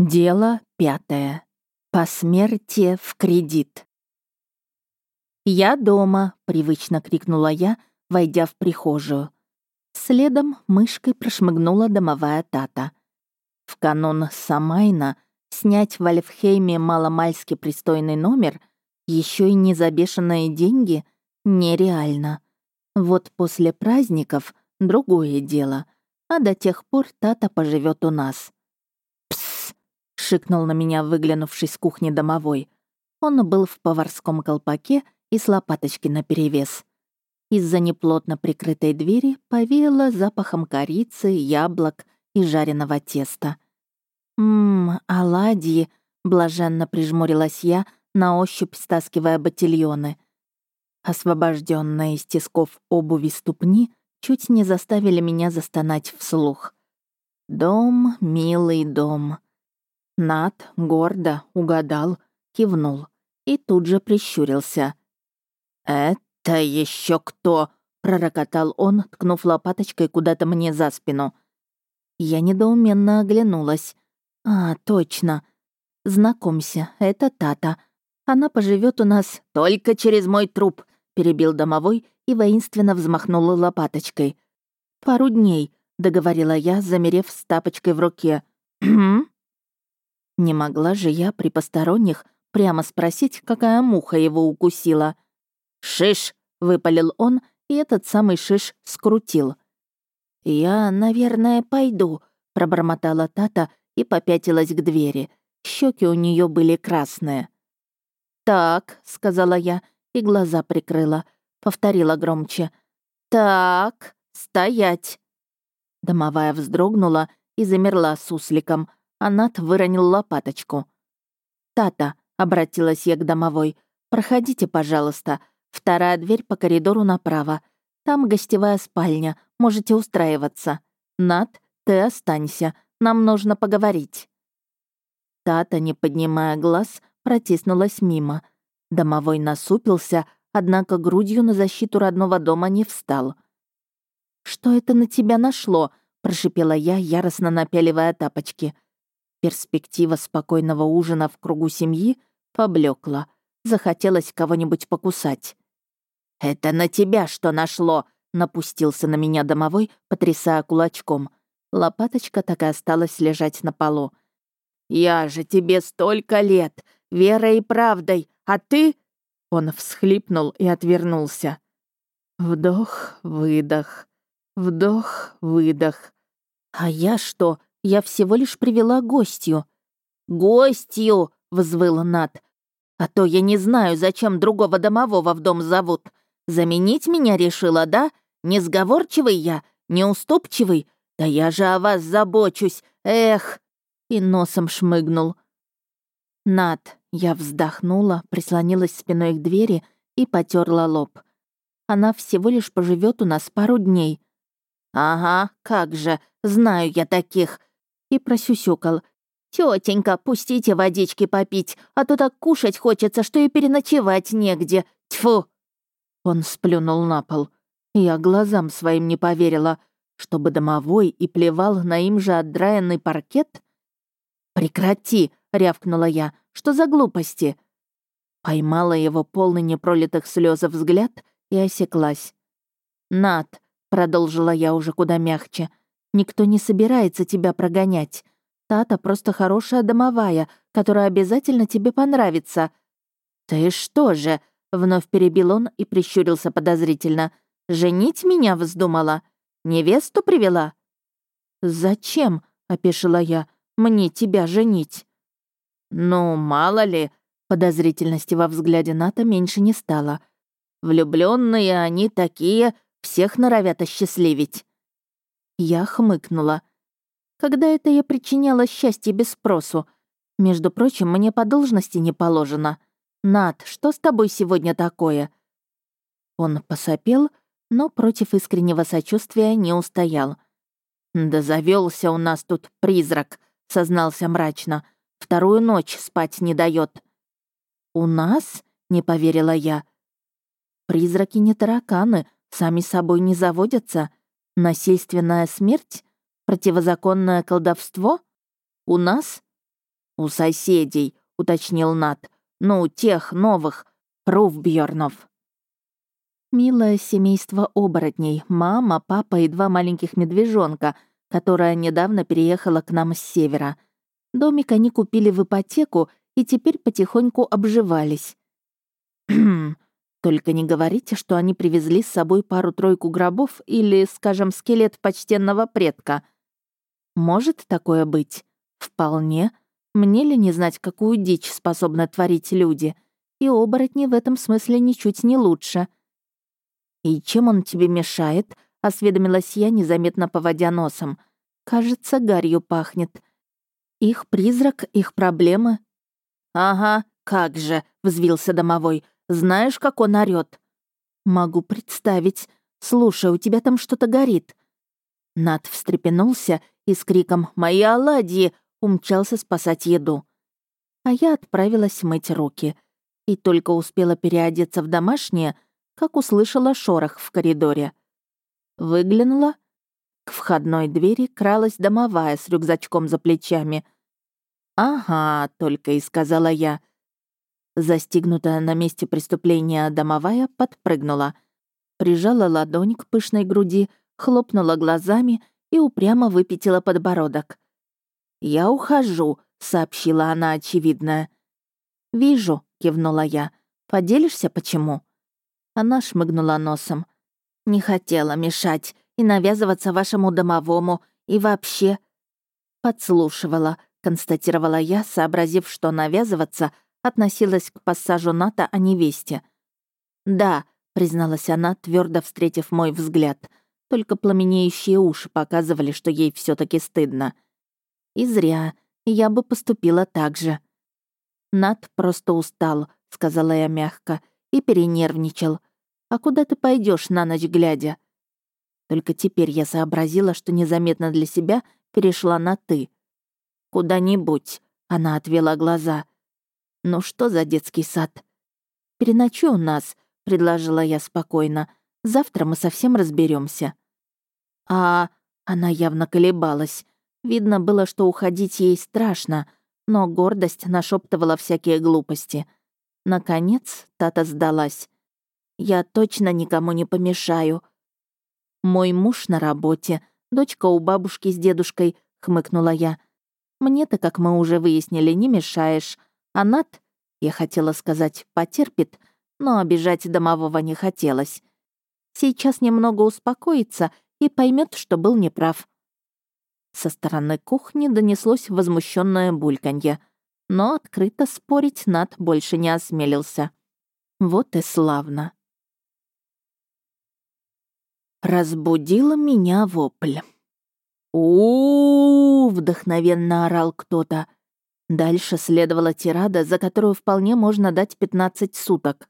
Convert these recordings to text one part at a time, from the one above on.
Дело пятое. Посмертие в кредит. «Я дома!» — привычно крикнула я, войдя в прихожую. Следом мышкой прошмыгнула домовая тата. В канун Самайна снять в Альфхейме маломальски пристойный номер, еще и не за бешеные деньги, нереально. Вот после праздников — другое дело, а до тех пор тата поживет у нас шикнул на меня выглянувший с кухни домовой. Он был в поварском колпаке и с лопаточки наперевес. Из-за неплотно прикрытой двери повеяло запахом корицы, яблок и жареного теста. «Ммм, оладьи!» — блаженно прижмурилась я, на ощупь стаскивая ботильоны. Освобожденные из тисков обуви ступни чуть не заставили меня застонать вслух. «Дом, милый дом!» Над гордо угадал, кивнул и тут же прищурился. «Это еще кто?» — пророкотал он, ткнув лопаточкой куда-то мне за спину. Я недоуменно оглянулась. «А, точно. Знакомься, это Тата. Она поживет у нас только через мой труп», — перебил домовой и воинственно взмахнула лопаточкой. «Пару дней», — договорила я, замерев с тапочкой в руке. «Хм?» Не могла же я при посторонних прямо спросить, какая муха его укусила. «Шиш!» — выпалил он, и этот самый шиш скрутил. «Я, наверное, пойду», — пробормотала Тата и попятилась к двери. Щеки у нее были красные. «Так», — сказала я и глаза прикрыла. Повторила громче. «Так, стоять!» Домовая вздрогнула и замерла с Анат выронил лопаточку. «Тата», — обратилась я к домовой, — «проходите, пожалуйста. Вторая дверь по коридору направо. Там гостевая спальня, можете устраиваться. Нат, ты останься, нам нужно поговорить». Тата, не поднимая глаз, протиснулась мимо. Домовой насупился, однако грудью на защиту родного дома не встал. «Что это на тебя нашло?» — прошипела я, яростно напяливая тапочки. Перспектива спокойного ужина в кругу семьи поблекла. Захотелось кого-нибудь покусать. «Это на тебя что нашло?» — напустился на меня домовой, потрясая кулачком. Лопаточка так и осталась лежать на полу. «Я же тебе столько лет, верой и правдой, а ты...» Он всхлипнул и отвернулся. Вдох, выдох, вдох, выдох. А я что, я всего лишь привела гостью». «Гостью!» — взвыл Над. «А то я не знаю, зачем другого домового в дом зовут. Заменить меня решила, да? Несговорчивый я, неуступчивый? Да я же о вас забочусь, эх!» И носом шмыгнул. «Над!» — я вздохнула, прислонилась спиной к двери и потерла лоб. «Она всего лишь поживет у нас пару дней». «Ага, как же, знаю я таких и просюсюкал. «Тётенька, пустите водички попить, а то так кушать хочется, что и переночевать негде. Тьфу!» Он сплюнул на пол. Я глазам своим не поверила, чтобы домовой и плевал на им же отдраенный паркет. «Прекрати!» — рявкнула я. «Что за глупости?» Поймала его полный непролитых слез взгляд и осеклась. «Над», — продолжила я уже куда мягче, — Никто не собирается тебя прогонять. Тата просто хорошая домовая, которая обязательно тебе понравится». «Ты что же?» — вновь перебил он и прищурился подозрительно. «Женить меня вздумала? Невесту привела?» «Зачем?» — опешила я. «Мне тебя женить». «Ну, мало ли», — подозрительности во взгляде Ната меньше не стало. Влюбленные они такие, всех норовят осчастливить». Я хмыкнула. Когда это я причиняла счастье без спросу? Между прочим, мне по должности не положено. Над, что с тобой сегодня такое? Он посопел, но против искреннего сочувствия не устоял. «Да завелся у нас тут призрак», — сознался мрачно. «Вторую ночь спать не дает. «У нас?» — не поверила я. «Призраки не тараканы, сами собой не заводятся. Насильственная смерть? Противозаконное колдовство? У нас? «У соседей», — уточнил Нат. «Ну, тех новых, Руфбьернов». Милое семейство оборотней, мама, папа и два маленьких медвежонка, которая недавно переехала к нам с севера. Домик они купили в ипотеку и теперь потихоньку обживались. Только не говорите, что они привезли с собой пару-тройку гробов или, скажем, скелет почтенного предка. Может такое быть? Вполне. Мне ли не знать, какую дичь способны творить люди? И оборотни в этом смысле ничуть не лучше. «И чем он тебе мешает?» — осведомилась я, незаметно поводя носом. «Кажется, гарью пахнет. Их призрак, их проблемы». «Ага, как же!» — взвился домовой. «Знаешь, как он орёт?» «Могу представить. Слушай, у тебя там что-то горит». Над встрепенулся и с криком «Мои оладьи!» умчался спасать еду. А я отправилась мыть руки. И только успела переодеться в домашнее, как услышала шорох в коридоре. Выглянула. К входной двери кралась домовая с рюкзачком за плечами. «Ага», — только и сказала я. Застигнутая на месте преступления домовая подпрыгнула, прижала ладонь к пышной груди, хлопнула глазами и упрямо выпятила подбородок. «Я ухожу», — сообщила она очевидное. «Вижу», — кивнула я. «Поделишься, почему?» Она шмыгнула носом. «Не хотела мешать и навязываться вашему домовому, и вообще...» «Подслушивала», — констатировала я, сообразив, что навязываться относилась к пассажу НАТО о невесте. «Да», — призналась она, твердо встретив мой взгляд, только пламенеющие уши показывали, что ей все таки стыдно. И зря. Я бы поступила так же. Над просто устал, сказала я мягко, и перенервничал. А куда ты пойдешь на ночь глядя? Только теперь я сообразила, что незаметно для себя перешла на «ты». «Куда-нибудь», — она отвела глаза. «Ну что за детский сад?» «Переночуй у нас», — предложила я спокойно. «Завтра мы совсем разберемся. «А...» — она явно колебалась. Видно было, что уходить ей страшно, но гордость нашептывала всякие глупости. Наконец, Тата сдалась. «Я точно никому не помешаю». «Мой муж на работе, дочка у бабушки с дедушкой», — хмыкнула я. «Мне-то, как мы уже выяснили, не мешаешь. А Над, я хотела сказать, потерпит, но обижать домового не хотелось. Сейчас немного успокоится и поймет, что был неправ. Со стороны кухни донеслось возмущенное бульканье, но открыто спорить Над больше не осмелился. Вот и славно. Разбудила меня вопль. у, -у, -у вдохновенно орал кто-то. Дальше следовала тирада, за которую вполне можно дать 15 суток.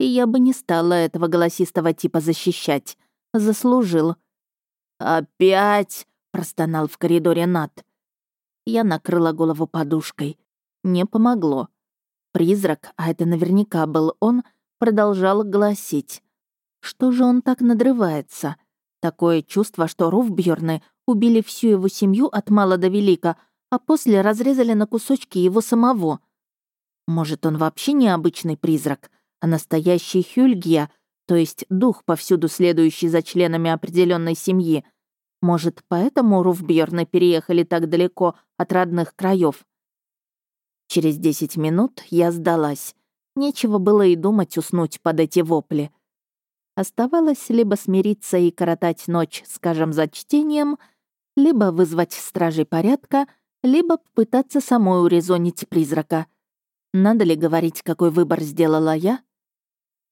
И я бы не стала этого голосистого типа защищать. Заслужил. «Опять!» простонал в коридоре Нат. Я накрыла голову подушкой. Не помогло. Призрак, а это наверняка был он, продолжал гласить. Что же он так надрывается? Такое чувство, что Руфбьерны убили всю его семью от мала до велика, а после разрезали на кусочки его самого. Может, он вообще не обычный призрак, а настоящий Хюльгия, то есть дух, повсюду следующий за членами определенной семьи — может, поэтому Руфбьерны переехали так далеко от родных краев? Через десять минут я сдалась. Нечего было и думать уснуть под эти вопли. Оставалось либо смириться и коротать ночь, скажем, за чтением, либо вызвать стражей порядка, либо попытаться самой урезонить призрака. Надо ли говорить, какой выбор сделала я?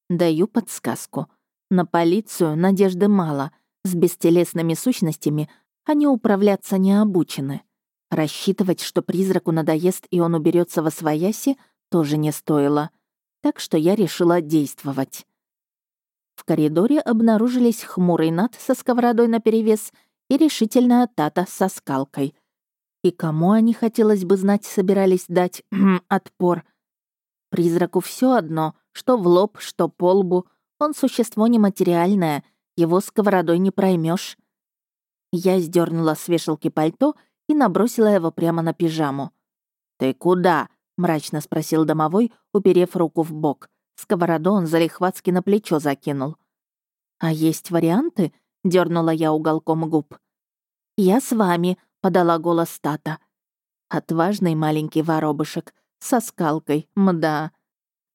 Даю подсказку. На полицию надежды мало — с бестелесными сущностями они управляться не обучены. Рассчитывать, что призраку надоест и он уберется во свояси, тоже не стоило. Так что я решила действовать. В коридоре обнаружились хмурый над со сковородой наперевес и решительная тата со скалкой. И кому они, хотелось бы знать, собирались дать отпор? Призраку все одно, что в лоб, что по лбу. Он существо нематериальное — его сковородой не проймешь. Я сдернула с вешалки пальто и набросила его прямо на пижаму. «Ты куда?» — мрачно спросил домовой, уперев руку в бок. Сковороду он залихватски на плечо закинул. «А есть варианты?» — дернула я уголком губ. «Я с вами», — подала голос Тата. Отважный маленький воробышек, со скалкой, мда.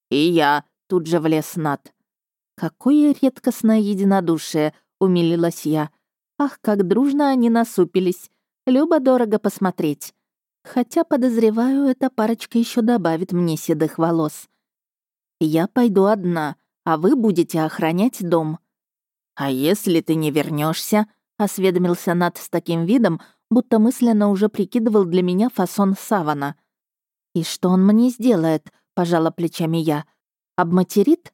«И я», — тут же влез Над. «Какое редкостное единодушие», — умилилась я. «Ах, как дружно они насупились. Любо-дорого посмотреть. Хотя, подозреваю, эта парочка еще добавит мне седых волос. Я пойду одна, а вы будете охранять дом». «А если ты не вернешься? осведомился Над с таким видом, будто мысленно уже прикидывал для меня фасон савана. «И что он мне сделает?» — пожала плечами я. «Обматерит?»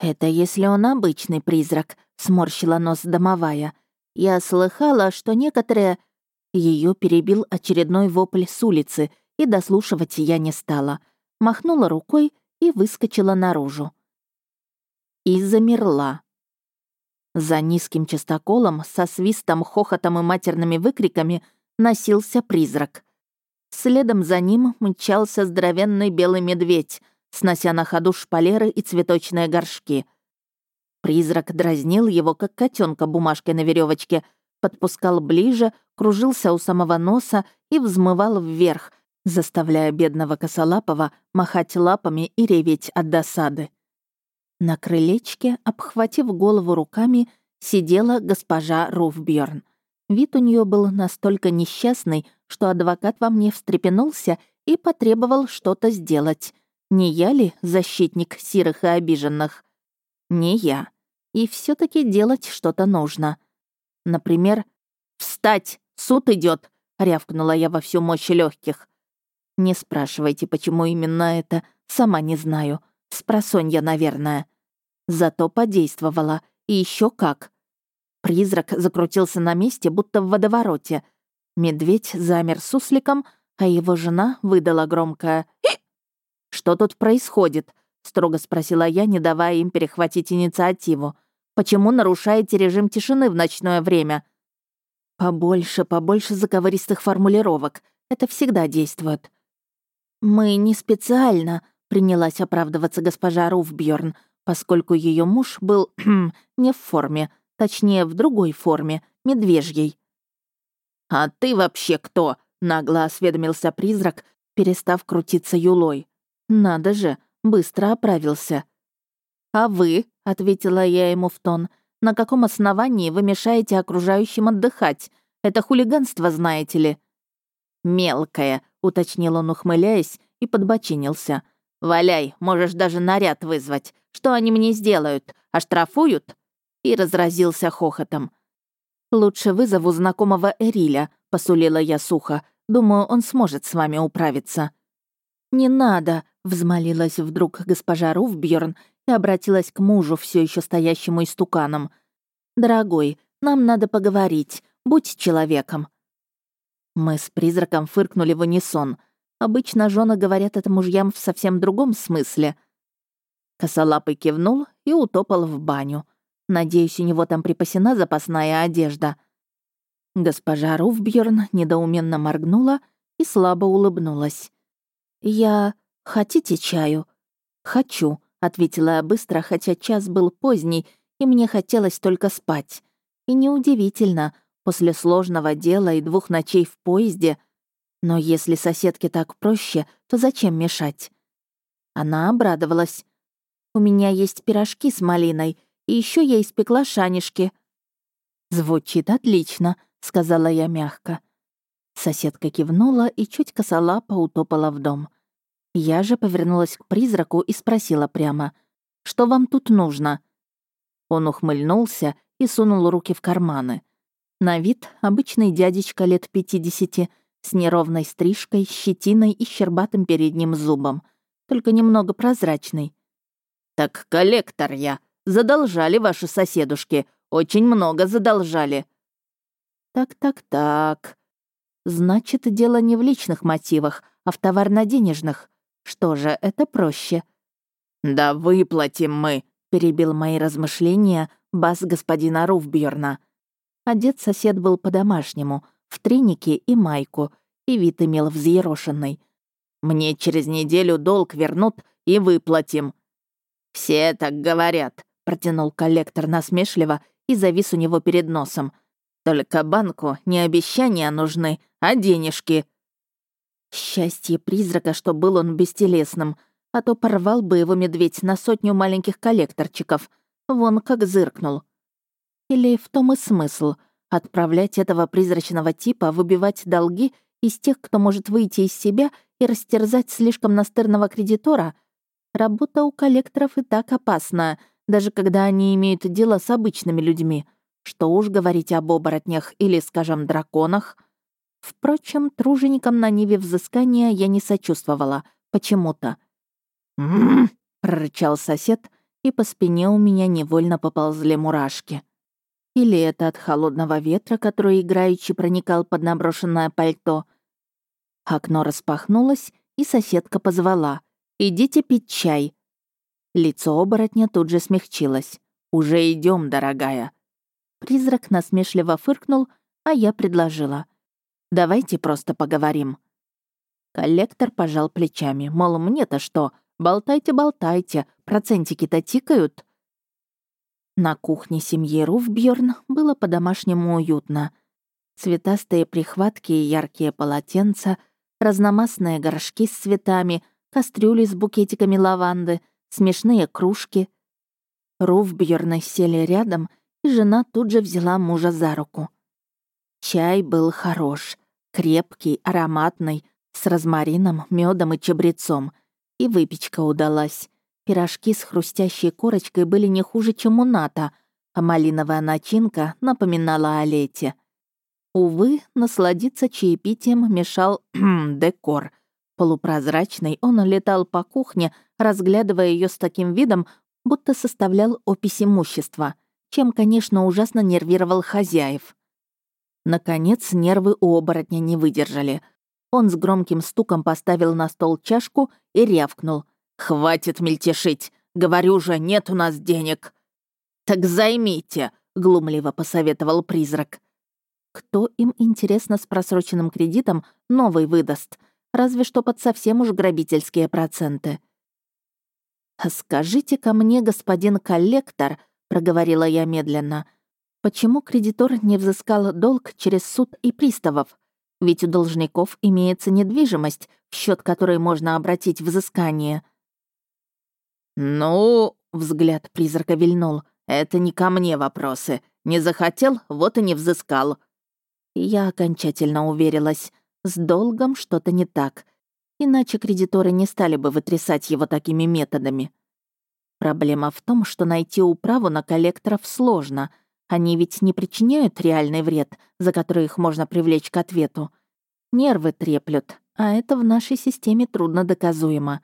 «Это если он обычный призрак», — сморщила нос домовая. «Я слыхала, что некоторые...» Ее перебил очередной вопль с улицы, и дослушивать я не стала. Махнула рукой и выскочила наружу. И замерла. За низким частоколом, со свистом, хохотом и матерными выкриками носился призрак. Следом за ним мчался здоровенный белый медведь, снося на ходу шпалеры и цветочные горшки. Призрак дразнил его, как котенка бумажкой на веревочке, подпускал ближе, кружился у самого носа и взмывал вверх, заставляя бедного косолапого махать лапами и реветь от досады. На крылечке, обхватив голову руками, сидела госпожа Руфбьерн. Вид у нее был настолько несчастный, что адвокат во мне встрепенулся и потребовал что-то сделать. Не я ли защитник сирых и обиженных? Не я. И все таки делать что-то нужно. Например, «Встать! Суд идет! рявкнула я во всю мощь легких. Не спрашивайте, почему именно это, сама не знаю. Спросонья, наверное. Зато подействовала. И еще как. Призрак закрутился на месте, будто в водовороте. Медведь замер сусликом, а его жена выдала громкое «Что тут происходит?» — строго спросила я, не давая им перехватить инициативу. «Почему нарушаете режим тишины в ночное время?» «Побольше, побольше заговористых формулировок. Это всегда действует». «Мы не специально», — принялась оправдываться госпожа Руфбьорн, поскольку ее муж был не в форме, точнее, в другой форме, медвежьей. «А ты вообще кто?» — нагло осведомился призрак, перестав крутиться юлой. «Надо же, быстро оправился». «А вы?» — ответила я ему в тон. «На каком основании вы мешаете окружающим отдыхать? Это хулиганство, знаете ли?» «Мелкое», — уточнил он, ухмыляясь, и подбочинился. «Валяй, можешь даже наряд вызвать. Что они мне сделают? Оштрафуют?» И разразился хохотом. «Лучше вызову знакомого Эриля», — посулила я сухо. «Думаю, он сможет с вами управиться». «Не надо», — взмолилась вдруг госпожа Руфбьерн и обратилась к мужу, все еще стоящему истуканом. «Дорогой, нам надо поговорить. Будь человеком». Мы с призраком фыркнули в унисон — Обычно жены говорят это мужьям в совсем другом смысле. Косолапый кивнул и утопал в баню. Надеюсь, у него там припасена запасная одежда. Госпожа Руфбьерн недоуменно моргнула и слабо улыбнулась. «Я... Хотите чаю?» «Хочу», — ответила я быстро, хотя час был поздний, и мне хотелось только спать. И неудивительно, после сложного дела и двух ночей в поезде — но если соседке так проще, то зачем мешать? Она обрадовалась. «У меня есть пирожки с малиной, и еще я испекла шанишки». «Звучит отлично», — сказала я мягко. Соседка кивнула и чуть косолапо утопала в дом. Я же повернулась к призраку и спросила прямо, «Что вам тут нужно?» Он ухмыльнулся и сунул руки в карманы. На вид обычный дядечка лет пятидесяти — с неровной стрижкой, щетиной и щербатым передним зубом, только немного прозрачный. «Так коллектор я. Задолжали ваши соседушки. Очень много задолжали». «Так-так-так. Значит, дело не в личных мотивах, а в товарно-денежных. Что же, это проще». «Да выплатим мы», — перебил мои размышления бас господина Руфбьерна. Одет сосед был по-домашнему, в тренике и майку, и вид имел взъерошенный. Мне через неделю долг вернут и выплатим». «Все так говорят», — протянул коллектор насмешливо и завис у него перед носом. «Только банку не обещания нужны, а денежки». Счастье призрака, что был он бестелесным, а то порвал бы его медведь на сотню маленьких коллекторчиков. Вон как зыркнул. Или в том и смысл — отправлять этого призрачного типа выбивать долги из тех, кто может выйти из себя и растерзать слишком настырного кредитора. Работа у коллекторов и так опасна, даже когда они имеют дело с обычными людьми. Что уж говорить об оборотнях или, скажем, драконах. Впрочем, труженикам на Ниве взыскания я не сочувствовала. Почему-то. «М-м-м!» прорычал сосед, и по спине у меня невольно поползли мурашки. Или это от холодного ветра, который играючи проникал под наброшенное пальто. Окно распахнулось, и соседка позвала. «Идите пить чай». Лицо оборотня тут же смягчилось. «Уже идем, дорогая». Призрак насмешливо фыркнул, а я предложила. «Давайте просто поговорим». Коллектор пожал плечами, мол, мне-то что, болтайте, болтайте, процентики-то тикают. На кухне семьи Руфбьерн было по-домашнему уютно. Цветастые прихватки и яркие полотенца, разномастные горшки с цветами, кастрюли с букетиками лаванды, смешные кружки. Руфбьерны сели рядом, и жена тут же взяла мужа за руку. Чай был хорош, крепкий, ароматный, с розмарином, медом и чабрецом. И выпечка удалась. Пирожки с хрустящей корочкой были не хуже, чем у Ната, а малиновая начинка напоминала о лете. Увы, насладиться чаепитием мешал декор. Полупрозрачный, он летал по кухне, разглядывая ее с таким видом, будто составлял опись имущества, чем, конечно, ужасно нервировал хозяев. Наконец, нервы у оборотня не выдержали. Он с громким стуком поставил на стол чашку и рявкнул. «Хватит мельтешить! Говорю же, нет у нас денег!» «Так займите!» — глумливо посоветовал призрак. Кто им, интересно, с просроченным кредитом новый выдаст? Разве что под совсем уж грабительские проценты. «А скажите-ка мне, господин коллектор», — проговорила я медленно, «почему кредитор не взыскал долг через суд и приставов? Ведь у должников имеется недвижимость, в счет которой можно обратить взыскание». «Ну...» — взгляд призрака вильнул. «Это не ко мне вопросы. Не захотел, вот и не взыскал». Я окончательно уверилась. С долгом что-то не так. Иначе кредиторы не стали бы вытрясать его такими методами. Проблема в том, что найти управу на коллекторов сложно. Они ведь не причиняют реальный вред, за который их можно привлечь к ответу. Нервы треплют, а это в нашей системе трудно доказуемо.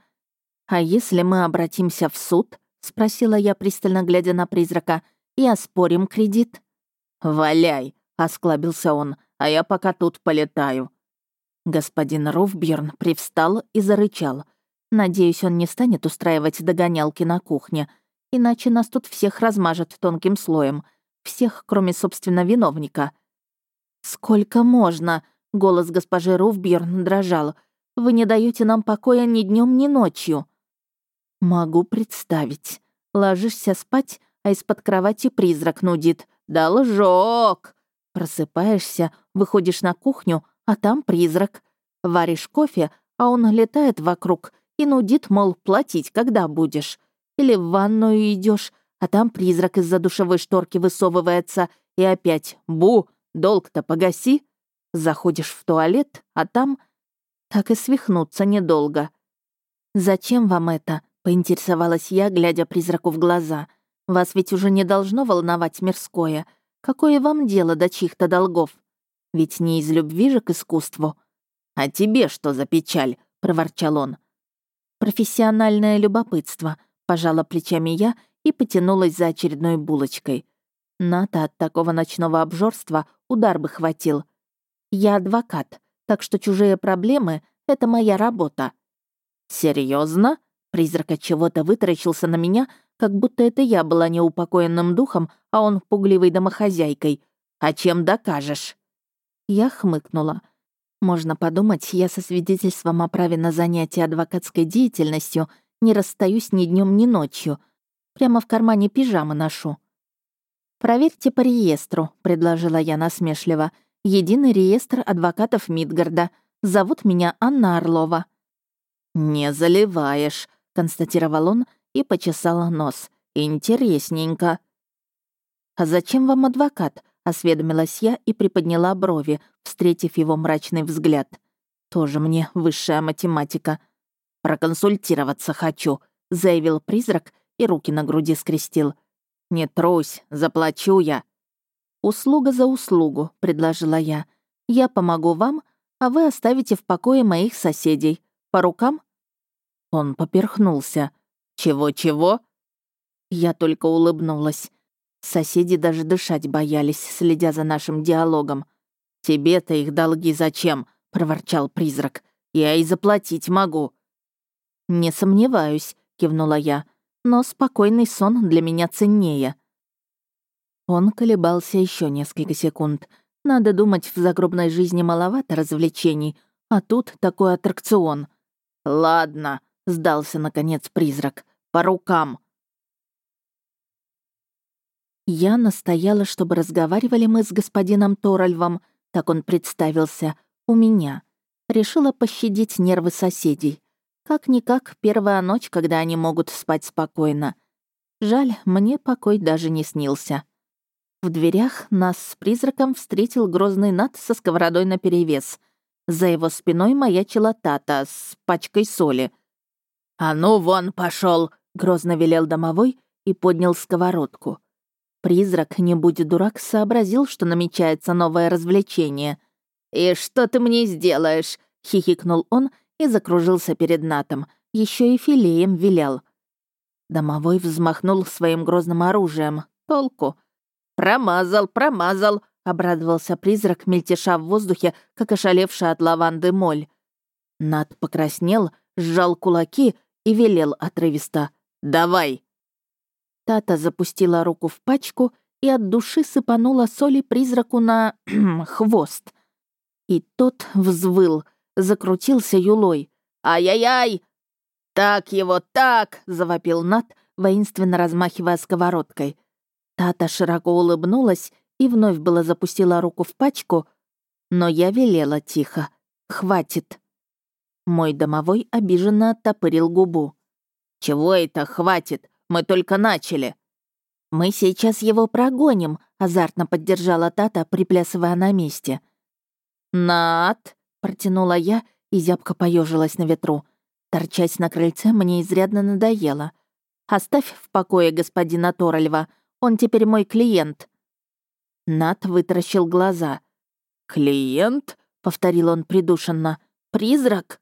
«А если мы обратимся в суд?» — спросила я, пристально глядя на призрака, «и оспорим кредит?» «Валяй!» — осклабился он, «а я пока тут полетаю». Господин Руфберн привстал и зарычал. Надеюсь, он не станет устраивать догонялки на кухне, иначе нас тут всех размажет тонким слоем. Всех, кроме, собственно, виновника. «Сколько можно?» — голос госпожи Руфберн дрожал. «Вы не даете нам покоя ни днем, ни ночью». Могу представить. Ложишься спать, а из-под кровати призрак нудит. «Должок!» Просыпаешься, выходишь на кухню, а там призрак. Варишь кофе, а он летает вокруг и нудит, мол, платить когда будешь. Или в ванную идешь, а там призрак из-за душевой шторки высовывается, и опять «Бу! Долг-то погаси!» Заходишь в туалет, а там... Так и свихнуться недолго. «Зачем вам это?» Поинтересовалась я, глядя призраку в глаза. «Вас ведь уже не должно волновать мирское. Какое вам дело до чьих-то долгов? Ведь не из любви же к искусству». «А тебе что за печаль?» — проворчал он. «Профессиональное любопытство», — пожала плечами я и потянулась за очередной булочкой. Ната от такого ночного обжорства удар бы хватил. Я адвокат, так что чужие проблемы — это моя работа. Серьезно? Призрак от чего-то вытаращился на меня, как будто это я была неупокоенным духом, а он пугливой домохозяйкой. «А чем докажешь?» Я хмыкнула. Можно подумать, я со свидетельством о праве на занятие адвокатской деятельностью не расстаюсь ни днем, ни ночью. Прямо в кармане пижамы ношу. «Проверьте по реестру», — предложила я насмешливо. «Единый реестр адвокатов Мидгарда. Зовут меня Анна Орлова». «Не заливаешь», — констатировал он и почесал нос. «Интересненько». «А зачем вам адвокат?» — осведомилась я и приподняла брови, встретив его мрачный взгляд. «Тоже мне высшая математика». «Проконсультироваться хочу», — заявил призрак и руки на груди скрестил. «Не трусь, заплачу я». «Услуга за услугу», — предложила я. «Я помогу вам, а вы оставите в покое моих соседей. По рукам?» Он поперхнулся. «Чего-чего?» Я только улыбнулась. Соседи даже дышать боялись, следя за нашим диалогом. «Тебе-то их долги зачем?» — проворчал призрак. «Я и заплатить могу». «Не сомневаюсь», — кивнула я но спокойный сон для меня ценнее. Он колебался еще несколько секунд. Надо думать, в загробной жизни маловато развлечений, а тут такой аттракцион. «Ладно», — сдался, наконец, призрак. «По рукам». Я настояла, чтобы разговаривали мы с господином Торальвом, так он представился, у меня. Решила пощадить нервы соседей. Как-никак первая ночь, когда они могут спать спокойно. Жаль, мне покой даже не снился. В дверях нас с призраком встретил грозный Нат со сковородой наперевес. За его спиной маячила Тата с пачкой соли. «А ну вон пошел! грозно велел домовой и поднял сковородку. Призрак, не будь дурак, сообразил, что намечается новое развлечение. «И что ты мне сделаешь?» — хихикнул он и закружился перед Натом, еще и филеем вилял. Домовой взмахнул своим грозным оружием. Толку. «Промазал, промазал!» — обрадовался призрак, мельтеша в воздухе, как ошалевшая от лаванды моль. Над покраснел, сжал кулаки и велел отрывисто. «Давай!» Тата запустила руку в пачку и от души сыпанула соли призраку на хвост. И тот взвыл — закрутился юлой. «Ай-яй-яй! Так его, так!» — завопил Нат, воинственно размахивая сковородкой. Тата широко улыбнулась и вновь было запустила руку в пачку, но я велела тихо. «Хватит!» Мой домовой обиженно оттопырил губу. «Чего это хватит? Мы только начали!» «Мы сейчас его прогоним», — азартно поддержала Тата, приплясывая на месте. «Над!» Протянула я и зябко поежилась на ветру. Торчать на крыльце мне изрядно надоело. «Оставь в покое господина Торальва. Он теперь мой клиент». Нат вытаращил глаза. «Клиент?» — повторил он придушенно. «Призрак?»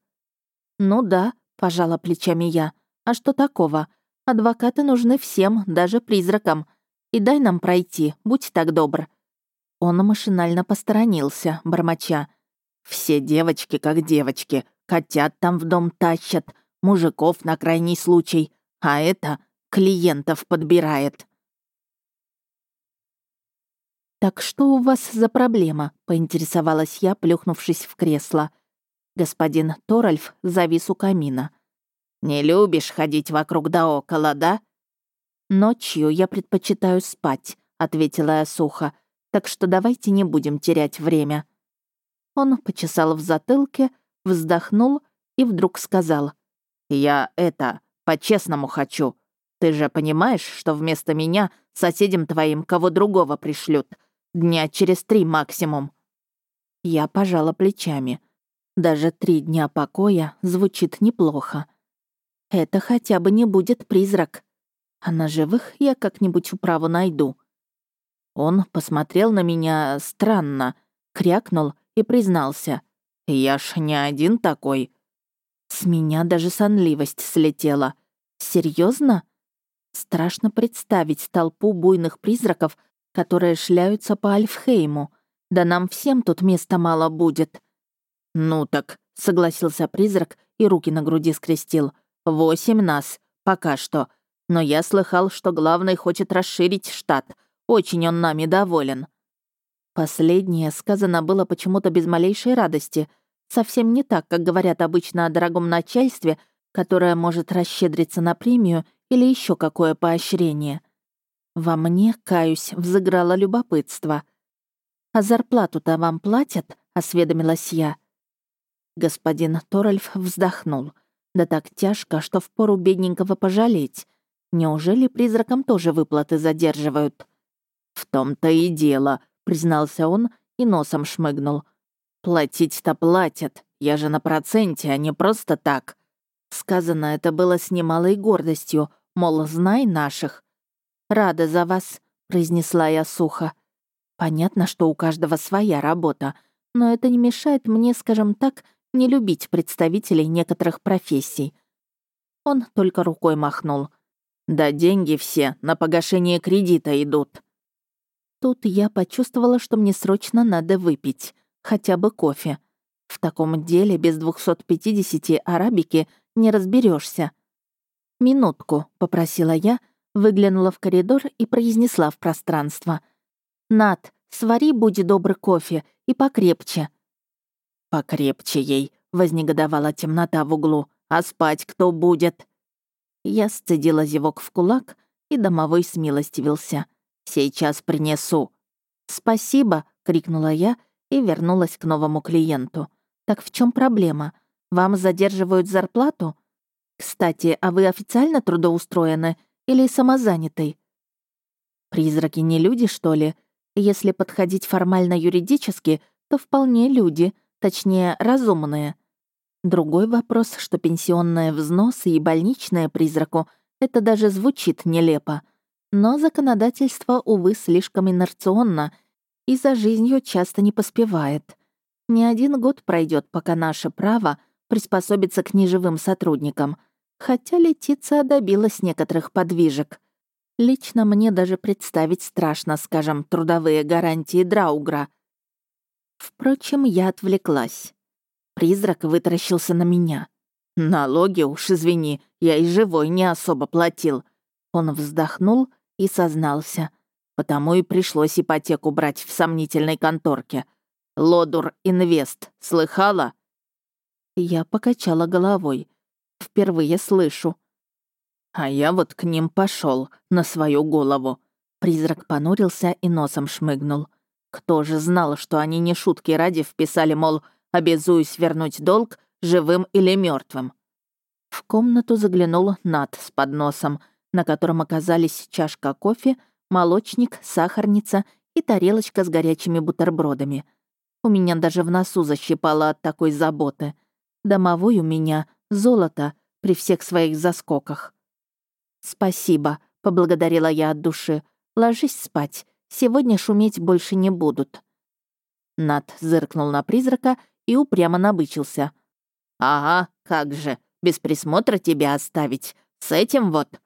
«Ну да», — пожала плечами я. «А что такого? Адвокаты нужны всем, даже призракам. И дай нам пройти, будь так добр». Он машинально посторонился, бормоча. Все девочки как девочки, котят там в дом тащат, мужиков на крайний случай, а это клиентов подбирает. «Так что у вас за проблема?» — поинтересовалась я, плюхнувшись в кресло. Господин Торальф завис у камина. «Не любишь ходить вокруг да около, да?» «Ночью я предпочитаю спать», — ответила я сухо. «Так что давайте не будем терять время». Он почесал в затылке, вздохнул и вдруг сказал. «Я это, по-честному хочу. Ты же понимаешь, что вместо меня соседям твоим кого другого пришлют. Дня через три максимум». Я пожала плечами. Даже три дня покоя звучит неплохо. Это хотя бы не будет призрак. А на живых я как-нибудь управу найду. Он посмотрел на меня странно, крякнул и признался. «Я ж не один такой». С меня даже сонливость слетела. Серьезно? Страшно представить толпу буйных призраков, которые шляются по Альфхейму. Да нам всем тут места мало будет. «Ну так», — согласился призрак и руки на груди скрестил. «Восемь нас. Пока что. Но я слыхал, что главный хочет расширить штат. Очень он нами доволен». Последнее сказано было почему-то без малейшей радости, Совсем не так, как говорят обычно о дорогом начальстве, которое может расщедриться на премию или еще какое поощрение. Во мне, каюсь, взыграло любопытство. «А зарплату-то вам платят?» — осведомилась я. Господин Торальф вздохнул. Да так тяжко, что впору бедненького пожалеть. Неужели призракам тоже выплаты задерживают? «В том-то и дело», — признался он и носом шмыгнул. «Платить-то платят. Я же на проценте, а не просто так». Сказано это было с немалой гордостью, мол, знай наших. «Рада за вас», — произнесла я сухо. Понятно, что у каждого своя работа, но это не мешает мне, скажем так, не любить представителей некоторых профессий. Он только рукой махнул. «Да деньги все на погашение кредита идут». Тут я почувствовала, что мне срочно надо выпить, хотя бы кофе. В таком деле без 250 арабики не разберешься. «Минутку», — попросила я, выглянула в коридор и произнесла в пространство. «Над, свари, будь добрый кофе, и покрепче». «Покрепче ей», — вознегодовала темнота в углу. «А спать кто будет?» Я сцедила зевок в кулак, и домовой смилостивился. «Сейчас принесу». «Спасибо», — крикнула я и вернулась к новому клиенту. «Так в чем проблема? Вам задерживают зарплату? Кстати, а вы официально трудоустроены или самозанятый?» «Призраки не люди, что ли? Если подходить формально юридически, то вполне люди», Точнее, разумные. Другой вопрос, что пенсионные взносы и больничные призраку — это даже звучит нелепо. Но законодательство, увы, слишком инерционно и за жизнью часто не поспевает. Не один год пройдет, пока наше право приспособится к неживым сотрудникам, хотя Летиция добилась некоторых подвижек. Лично мне даже представить страшно, скажем, трудовые гарантии Драугра — Впрочем, я отвлеклась. Призрак вытаращился на меня. «Налоги уж, извини, я и живой не особо платил». Он вздохнул и сознался. Потому и пришлось ипотеку брать в сомнительной конторке. «Лодур Инвест, слыхала?» Я покачала головой. Впервые слышу. А я вот к ним пошел на свою голову. Призрак понурился и носом шмыгнул. Кто же знал, что они не шутки ради вписали, мол, обязуюсь вернуть долг живым или мертвым? В комнату заглянул Над с подносом, на котором оказались чашка кофе, молочник, сахарница и тарелочка с горячими бутербродами. У меня даже в носу защипало от такой заботы. Домовой у меня золото при всех своих заскоках. «Спасибо», — поблагодарила я от души. «Ложись спать. Сегодня шуметь больше не будут». Над зыркнул на призрака и упрямо набычился. «Ага, как же, без присмотра тебя оставить. С этим вот».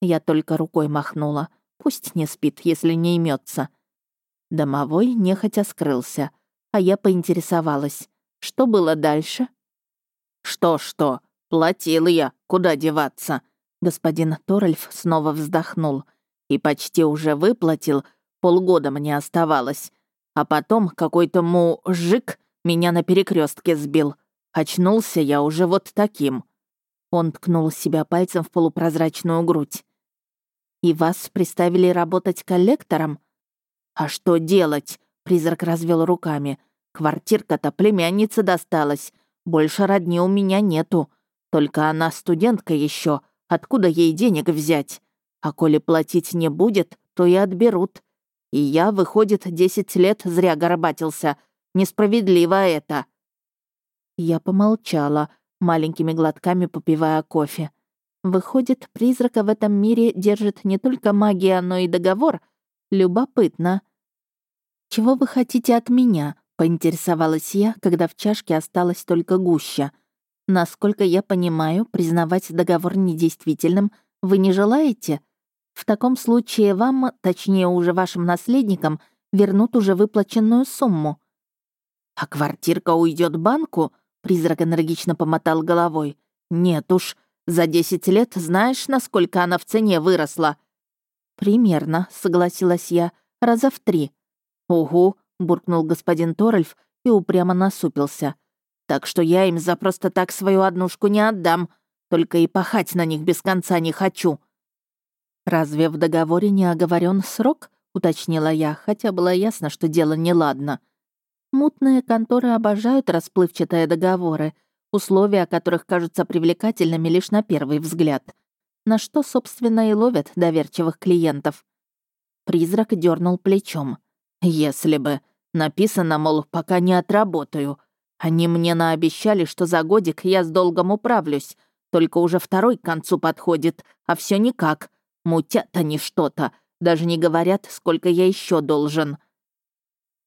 Я только рукой махнула. Пусть не спит, если не имется. Домовой нехотя скрылся, а я поинтересовалась. Что было дальше? «Что-что? Платил я. Куда деваться?» Господин Торальф снова вздохнул — и почти уже выплатил, полгода мне оставалось. А потом какой-то мужик меня на перекрестке сбил. Очнулся я уже вот таким. Он ткнул себя пальцем в полупрозрачную грудь. «И вас приставили работать коллектором?» «А что делать?» — призрак развел руками. «Квартирка-то племяннице досталась. Больше родни у меня нету. Только она студентка еще. Откуда ей денег взять? А коли платить не будет, то и отберут. И я, выходит, десять лет зря горбатился. Несправедливо это. Я помолчала, маленькими глотками попивая кофе. Выходит, призрака в этом мире держит не только магия, но и договор. Любопытно. «Чего вы хотите от меня?» — поинтересовалась я, когда в чашке осталась только гуща. «Насколько я понимаю, признавать договор недействительным вы не желаете?» В таком случае вам, точнее уже вашим наследникам, вернут уже выплаченную сумму. А квартирка уйдет банку? Призрак энергично помотал головой. Нет уж, за десять лет знаешь, насколько она в цене выросла? Примерно, согласилась я, раза в три. Угу, буркнул господин Торальф и упрямо насупился. Так что я им за просто так свою однушку не отдам. Только и пахать на них без конца не хочу». «Разве в договоре не оговорен срок?» — уточнила я, хотя было ясно, что дело неладно. Мутные конторы обожают расплывчатые договоры, условия которых кажутся привлекательными лишь на первый взгляд. На что, собственно, и ловят доверчивых клиентов. Призрак дернул плечом. «Если бы. Написано, мол, пока не отработаю. Они мне наобещали, что за годик я с долгом управлюсь. Только уже второй к концу подходит, а все никак. Мутят они что-то. Даже не говорят, сколько я еще должен».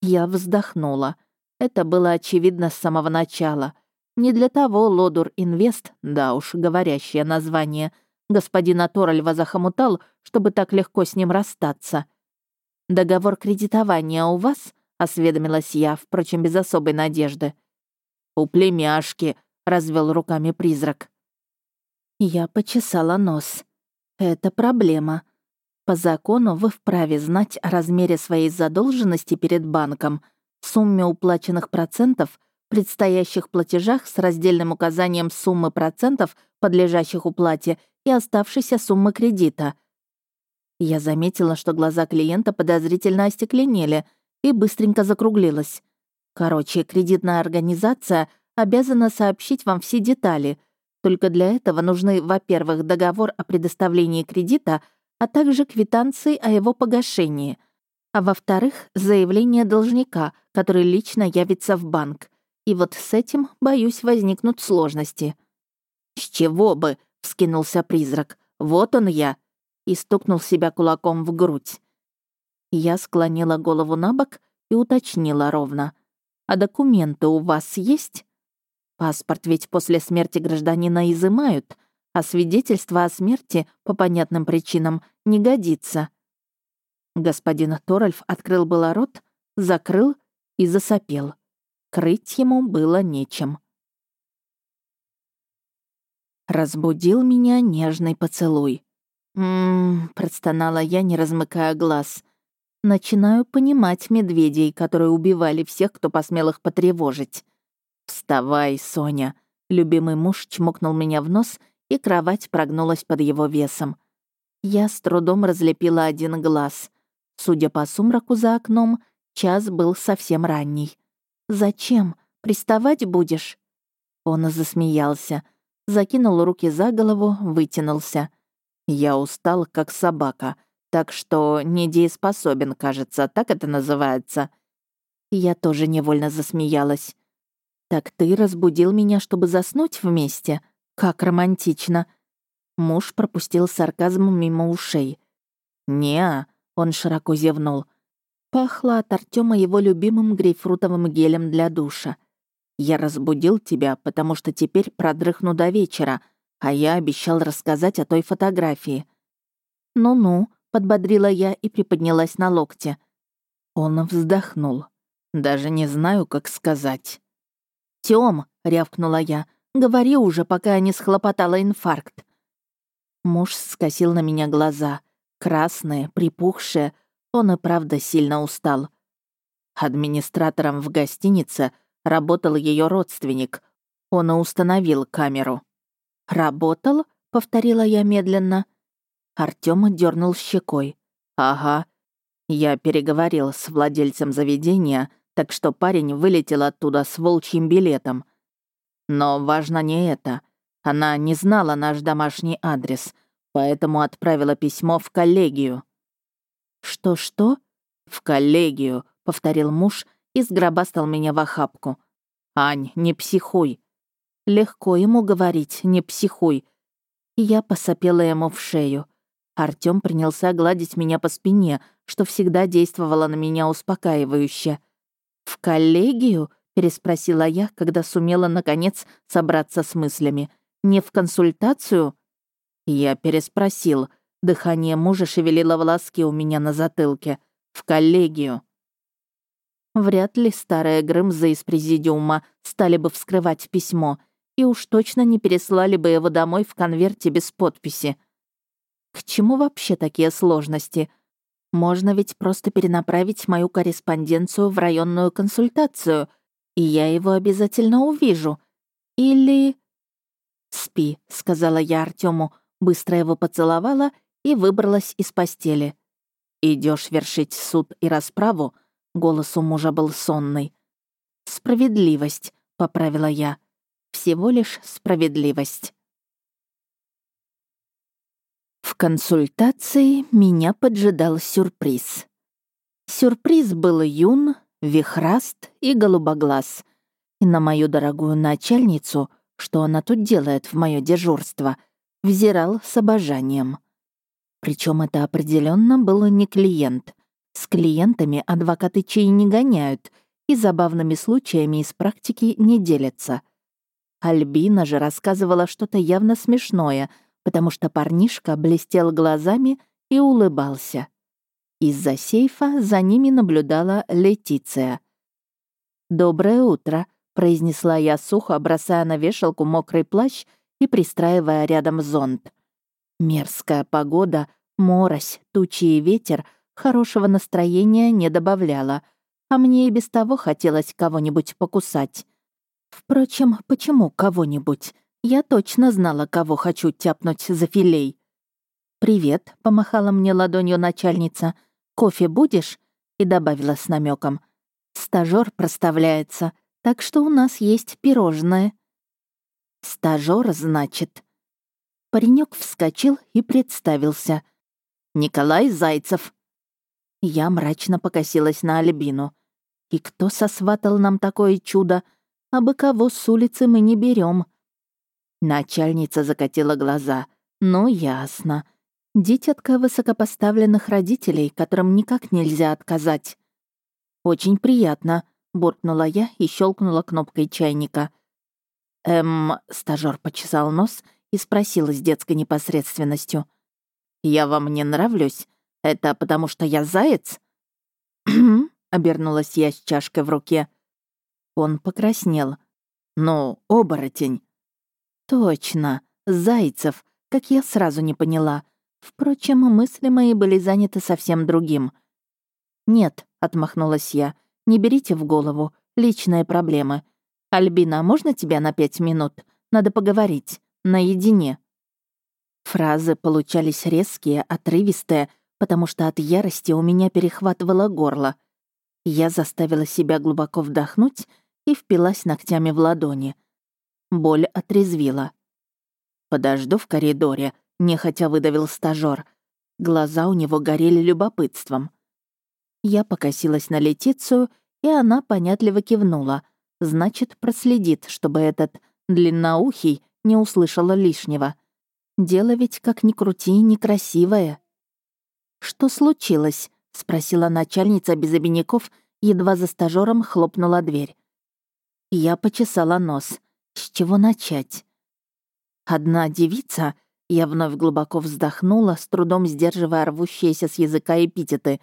Я вздохнула. Это было очевидно с самого начала. Не для того Лодур Инвест, да уж, говорящее название, господина Торальва захомутал, чтобы так легко с ним расстаться. «Договор кредитования у вас?» — осведомилась я, впрочем, без особой надежды. «У племяшки», — развел руками призрак. Я почесала нос. «Это проблема. По закону вы вправе знать о размере своей задолженности перед банком, сумме уплаченных процентов, предстоящих платежах с раздельным указанием суммы процентов, подлежащих уплате, и оставшейся суммы кредита. Я заметила, что глаза клиента подозрительно остекленели и быстренько закруглилась. Короче, кредитная организация обязана сообщить вам все детали. Только для этого нужны, во-первых, договор о предоставлении кредита — а также квитанции о его погашении, а во-вторых, заявление должника, который лично явится в банк. И вот с этим, боюсь, возникнут сложности. «С чего бы?» — вскинулся призрак. «Вот он я!» и стукнул себя кулаком в грудь. Я склонила голову на бок и уточнила ровно. «А документы у вас есть?» Паспорт ведь после смерти гражданина изымают, а свидетельство о смерти по понятным причинам не годится. Господин Торальф открыл было рот, закрыл и засопел. Крыть ему было нечем. Разбудил меня нежный поцелуй. «М-м-м», простонала я, не размыкая глаз. Начинаю понимать медведей, которые убивали всех, кто посмел их потревожить. «Вставай, Соня!» Любимый муж чмокнул меня в нос и кровать прогнулась под его весом. Я с трудом разлепила один глаз. Судя по сумраку за окном, час был совсем ранний. «Зачем? Приставать будешь?» Он засмеялся, закинул руки за голову, вытянулся. «Я устал, как собака, так что недееспособен, кажется, так это называется». Я тоже невольно засмеялась. «Так ты разбудил меня, чтобы заснуть вместе?» Как романтично. Муж пропустил сарказм мимо ушей. не он широко зевнул. Пахло от Артема его любимым грейпфрутовым гелем для душа. «Я разбудил тебя, потому что теперь продрыхну до вечера, а я обещал рассказать о той фотографии». «Ну-ну», — подбодрила я и приподнялась на локте. Он вздохнул. «Даже не знаю, как сказать». «Тём», — рявкнула я, — Говори уже, пока не схлопотала инфаркт». Муж скосил на меня глаза. Красные, припухшие. Он и правда сильно устал. Администратором в гостинице работал ее родственник. Он и установил камеру. «Работал?» — повторила я медленно. Артём дернул щекой. «Ага. Я переговорил с владельцем заведения, так что парень вылетел оттуда с волчьим билетом. Но важно не это. Она не знала наш домашний адрес, поэтому отправила письмо в коллегию. «Что-что?» «В коллегию», — повторил муж и сгробастал меня в охапку. «Ань, не психуй». Легко ему говорить, не психуй. Я посопела ему в шею. Артём принялся гладить меня по спине, что всегда действовало на меня успокаивающе. «В коллегию?» переспросила я, когда сумела, наконец, собраться с мыслями. «Не в консультацию?» Я переспросил. Дыхание мужа шевелило волоски у меня на затылке. «В коллегию». Вряд ли старые Грымзы из президиума стали бы вскрывать письмо, и уж точно не переслали бы его домой в конверте без подписи. К чему вообще такие сложности? Можно ведь просто перенаправить мою корреспонденцию в районную консультацию — и я его обязательно увижу. Или... «Спи», — сказала я Артему, быстро его поцеловала и выбралась из постели. Идешь вершить суд и расправу?» Голос у мужа был сонный. «Справедливость», — поправила я. «Всего лишь справедливость». В консультации меня поджидал сюрприз. Сюрприз был юн, вихраст и голубоглаз. И на мою дорогую начальницу, что она тут делает в мое дежурство, взирал с обожанием. Причем это определенно был не клиент. С клиентами адвокаты чей не гоняют и забавными случаями из практики не делятся. Альбина же рассказывала что-то явно смешное, потому что парнишка блестел глазами и улыбался. Из-за сейфа за ними наблюдала Летиция. «Доброе утро», — произнесла я сухо, бросая на вешалку мокрый плащ и пристраивая рядом зонт. Мерзкая погода, морось, тучи и ветер хорошего настроения не добавляла, а мне и без того хотелось кого-нибудь покусать. Впрочем, почему кого-нибудь? Я точно знала, кого хочу тяпнуть за филей. «Привет», — помахала мне ладонью начальница. «Кофе будешь?» И добавила с намеком. «Стажёр проставляется, так что у нас есть пирожное». «Стажёр, значит?» Паренек вскочил и представился. «Николай Зайцев». Я мрачно покосилась на Альбину. «И кто сосватал нам такое чудо? А бы кого с улицы мы не берем. Начальница закатила глаза. «Ну, ясно. Дитятка высокопоставленных родителей, которым никак нельзя отказать». «Очень приятно», — буркнула я и щелкнула кнопкой чайника. «Эм...» — стажёр почесал нос — и спросила с детской непосредственностью. «Я вам не нравлюсь? Это потому что я заяц?» обернулась я с чашкой в руке. Он покраснел. «Ну, оборотень». «Точно, Зайцев, как я сразу не поняла. Впрочем, мысли мои были заняты совсем другим». «Нет», — отмахнулась я, — «не берите в голову. Личные проблемы. Альбина, можно тебя на пять минут? Надо поговорить» наедине. Фразы получались резкие, отрывистые, потому что от ярости у меня перехватывало горло. Я заставила себя глубоко вдохнуть и впилась ногтями в ладони. Боль отрезвила. «Подожду в коридоре», — нехотя выдавил стажёр. Глаза у него горели любопытством. Я покосилась на Летицию, и она понятливо кивнула. Значит, проследит, чтобы этот длинноухий не услышала лишнего. Дело ведь, как ни крути, некрасивое. «Что случилось?» — спросила начальница без обиняков, едва за стажером хлопнула дверь. Я почесала нос. С чего начать? Одна девица, я вновь глубоко вздохнула, с трудом сдерживая рвущиеся с языка эпитеты,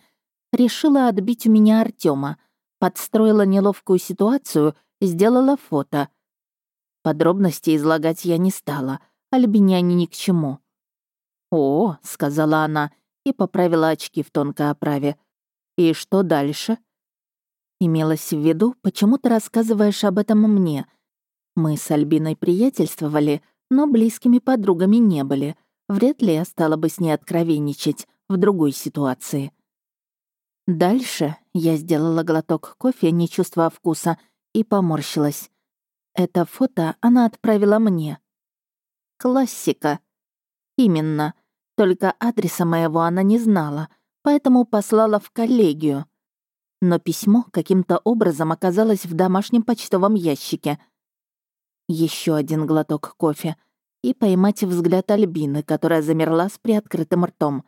решила отбить у меня Артема, подстроила неловкую ситуацию, сделала фото. Подробности излагать я не стала, Альбине они ни к чему. «О», — сказала она и поправила очки в тонкой оправе. «И что дальше?» Имелось в виду, почему ты рассказываешь об этом мне. Мы с Альбиной приятельствовали, но близкими подругами не были. Вряд ли я стала бы с ней откровенничать в другой ситуации. Дальше я сделала глоток кофе, не чувствуя вкуса, и поморщилась. Это фото она отправила мне. Классика. Именно. Только адреса моего она не знала, поэтому послала в коллегию. Но письмо каким-то образом оказалось в домашнем почтовом ящике. Еще один глоток кофе и поймать взгляд Альбины, которая замерла с приоткрытым ртом.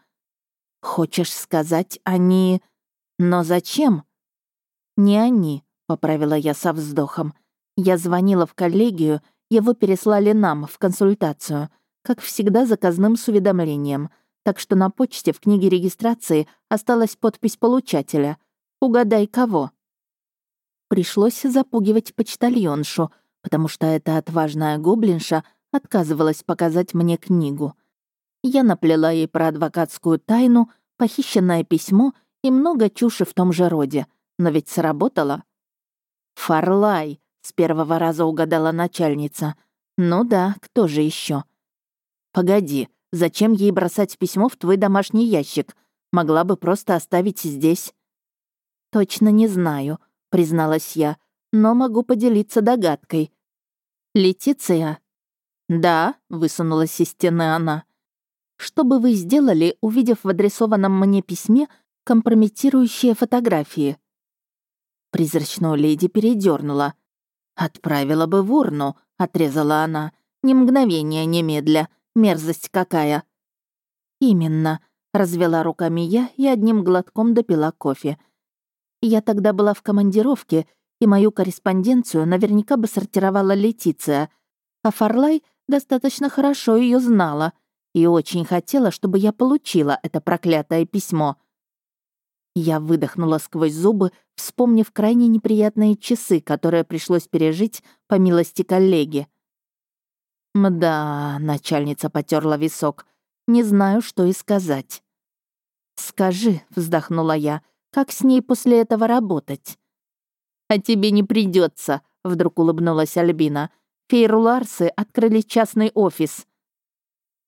«Хочешь сказать, они... Но зачем?» «Не они», — поправила я со вздохом. Я звонила в коллегию, его переслали нам в консультацию, как всегда заказным с уведомлением, так что на почте в книге регистрации осталась подпись получателя. Угадай, кого? Пришлось запугивать почтальоншу, потому что эта отважная гоблинша отказывалась показать мне книгу. Я наплела ей про адвокатскую тайну, похищенное письмо и много чуши в том же роде, но ведь сработало. «Фарлай», — с первого раза угадала начальница. «Ну да, кто же еще? «Погоди, зачем ей бросать письмо в твой домашний ящик? Могла бы просто оставить здесь». «Точно не знаю», — призналась я, «но могу поделиться догадкой». «Летиция?» «Да», — высунулась из стены она. «Что бы вы сделали, увидев в адресованном мне письме компрометирующие фотографии?» Призрачную леди передернула. «Отправила бы в урну», — отрезала она. «Ни мгновения немедля. Мерзость какая!» «Именно», — развела руками я и одним глотком допила кофе. Я тогда была в командировке, и мою корреспонденцию наверняка бы сортировала Летиция, а Фарлай достаточно хорошо ее знала и очень хотела, чтобы я получила это проклятое письмо. Я выдохнула сквозь зубы, вспомнив крайне неприятные часы, которые пришлось пережить по милости коллеги. «Мда», — начальница потерла висок, — «не знаю, что и сказать». «Скажи», — вздохнула я, — «как с ней после этого работать?» «А тебе не придется, вдруг улыбнулась Альбина. «Фейруларсы открыли частный офис».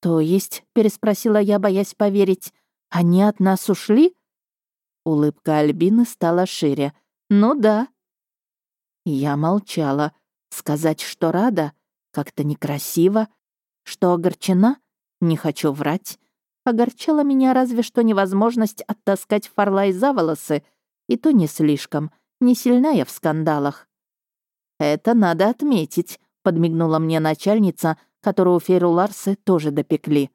«То есть?» — переспросила я, боясь поверить. «Они от нас ушли?» Улыбка Альбины стала шире. «Ну да». Я молчала. Сказать, что рада? Как-то некрасиво. Что огорчена? Не хочу врать. Огорчала меня разве что невозможность оттаскать Фарлай за волосы, и то не слишком, не сильна я в скандалах. «Это надо отметить», — подмигнула мне начальница, которую Фейру Ларсы тоже допекли.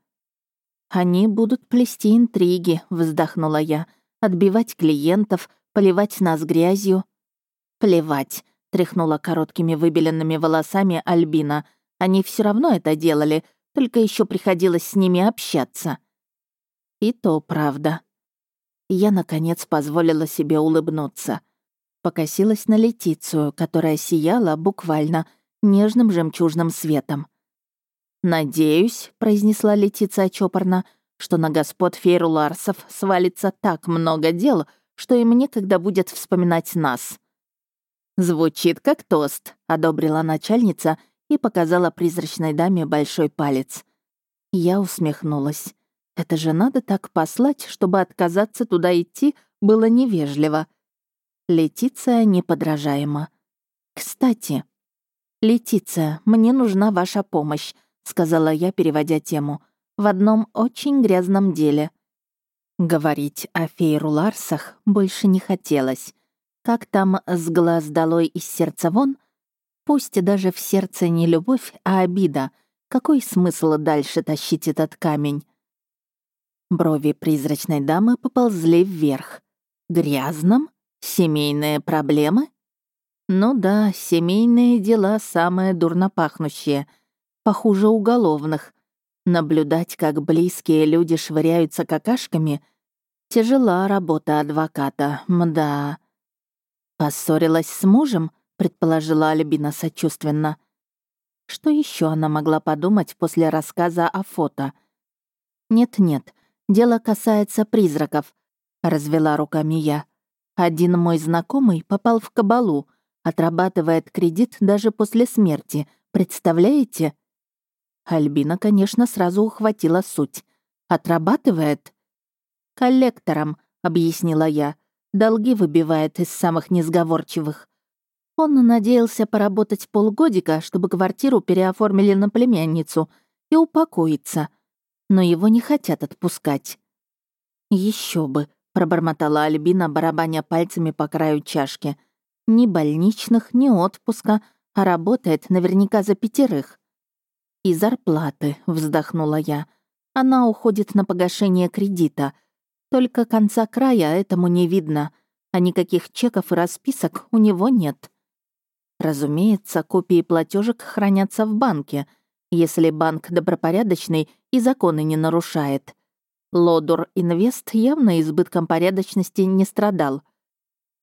«Они будут плести интриги», — вздохнула я, «отбивать клиентов, поливать нас грязью». «Плевать», тряхнула короткими выбеленными волосами Альбина. Они все равно это делали, только еще приходилось с ними общаться. И то правда. Я, наконец, позволила себе улыбнуться. Покосилась на Летицию, которая сияла буквально нежным жемчужным светом. «Надеюсь», — произнесла Летиция чопорно, «что на господ Фейру Ларсов свалится так много дел, что им некогда будет вспоминать нас. «Звучит как тост», — одобрила начальница и показала призрачной даме большой палец. Я усмехнулась. Это же надо так послать, чтобы отказаться туда идти было невежливо. Летиция неподражаема. «Кстати...» «Летиция, мне нужна ваша помощь», — сказала я, переводя тему. «В одном очень грязном деле». Говорить о Фейру Ларсах больше не хотелось. Как там с глаз долой из сердца вон? Пусть даже в сердце не любовь, а обида. Какой смысл дальше тащить этот камень? Брови призрачной дамы поползли вверх. Грязным? Семейные проблемы? Ну да, семейные дела самые дурно пахнущие. Похуже уголовных. Наблюдать, как близкие люди швыряются какашками — тяжела работа адвоката, мда. «Поссорилась с мужем?» — предположила Альбина сочувственно. Что еще она могла подумать после рассказа о фото? «Нет-нет, дело касается призраков», — развела руками я. «Один мой знакомый попал в кабалу, отрабатывает кредит даже после смерти, представляете?» Альбина, конечно, сразу ухватила суть. «Отрабатывает?» «Коллектором», — объяснила я долги выбивает из самых несговорчивых. Он надеялся поработать полгодика, чтобы квартиру переоформили на племянницу и упокоиться. Но его не хотят отпускать. Еще бы», — пробормотала Альбина, барабаня пальцами по краю чашки. «Ни больничных, ни отпуска, а работает наверняка за пятерых». «И зарплаты», — вздохнула я. «Она уходит на погашение кредита», — только конца края этому не видно, а никаких чеков и расписок у него нет. Разумеется, копии платежек хранятся в банке, если банк добропорядочный и законы не нарушает. Лодур Инвест явно избытком порядочности не страдал.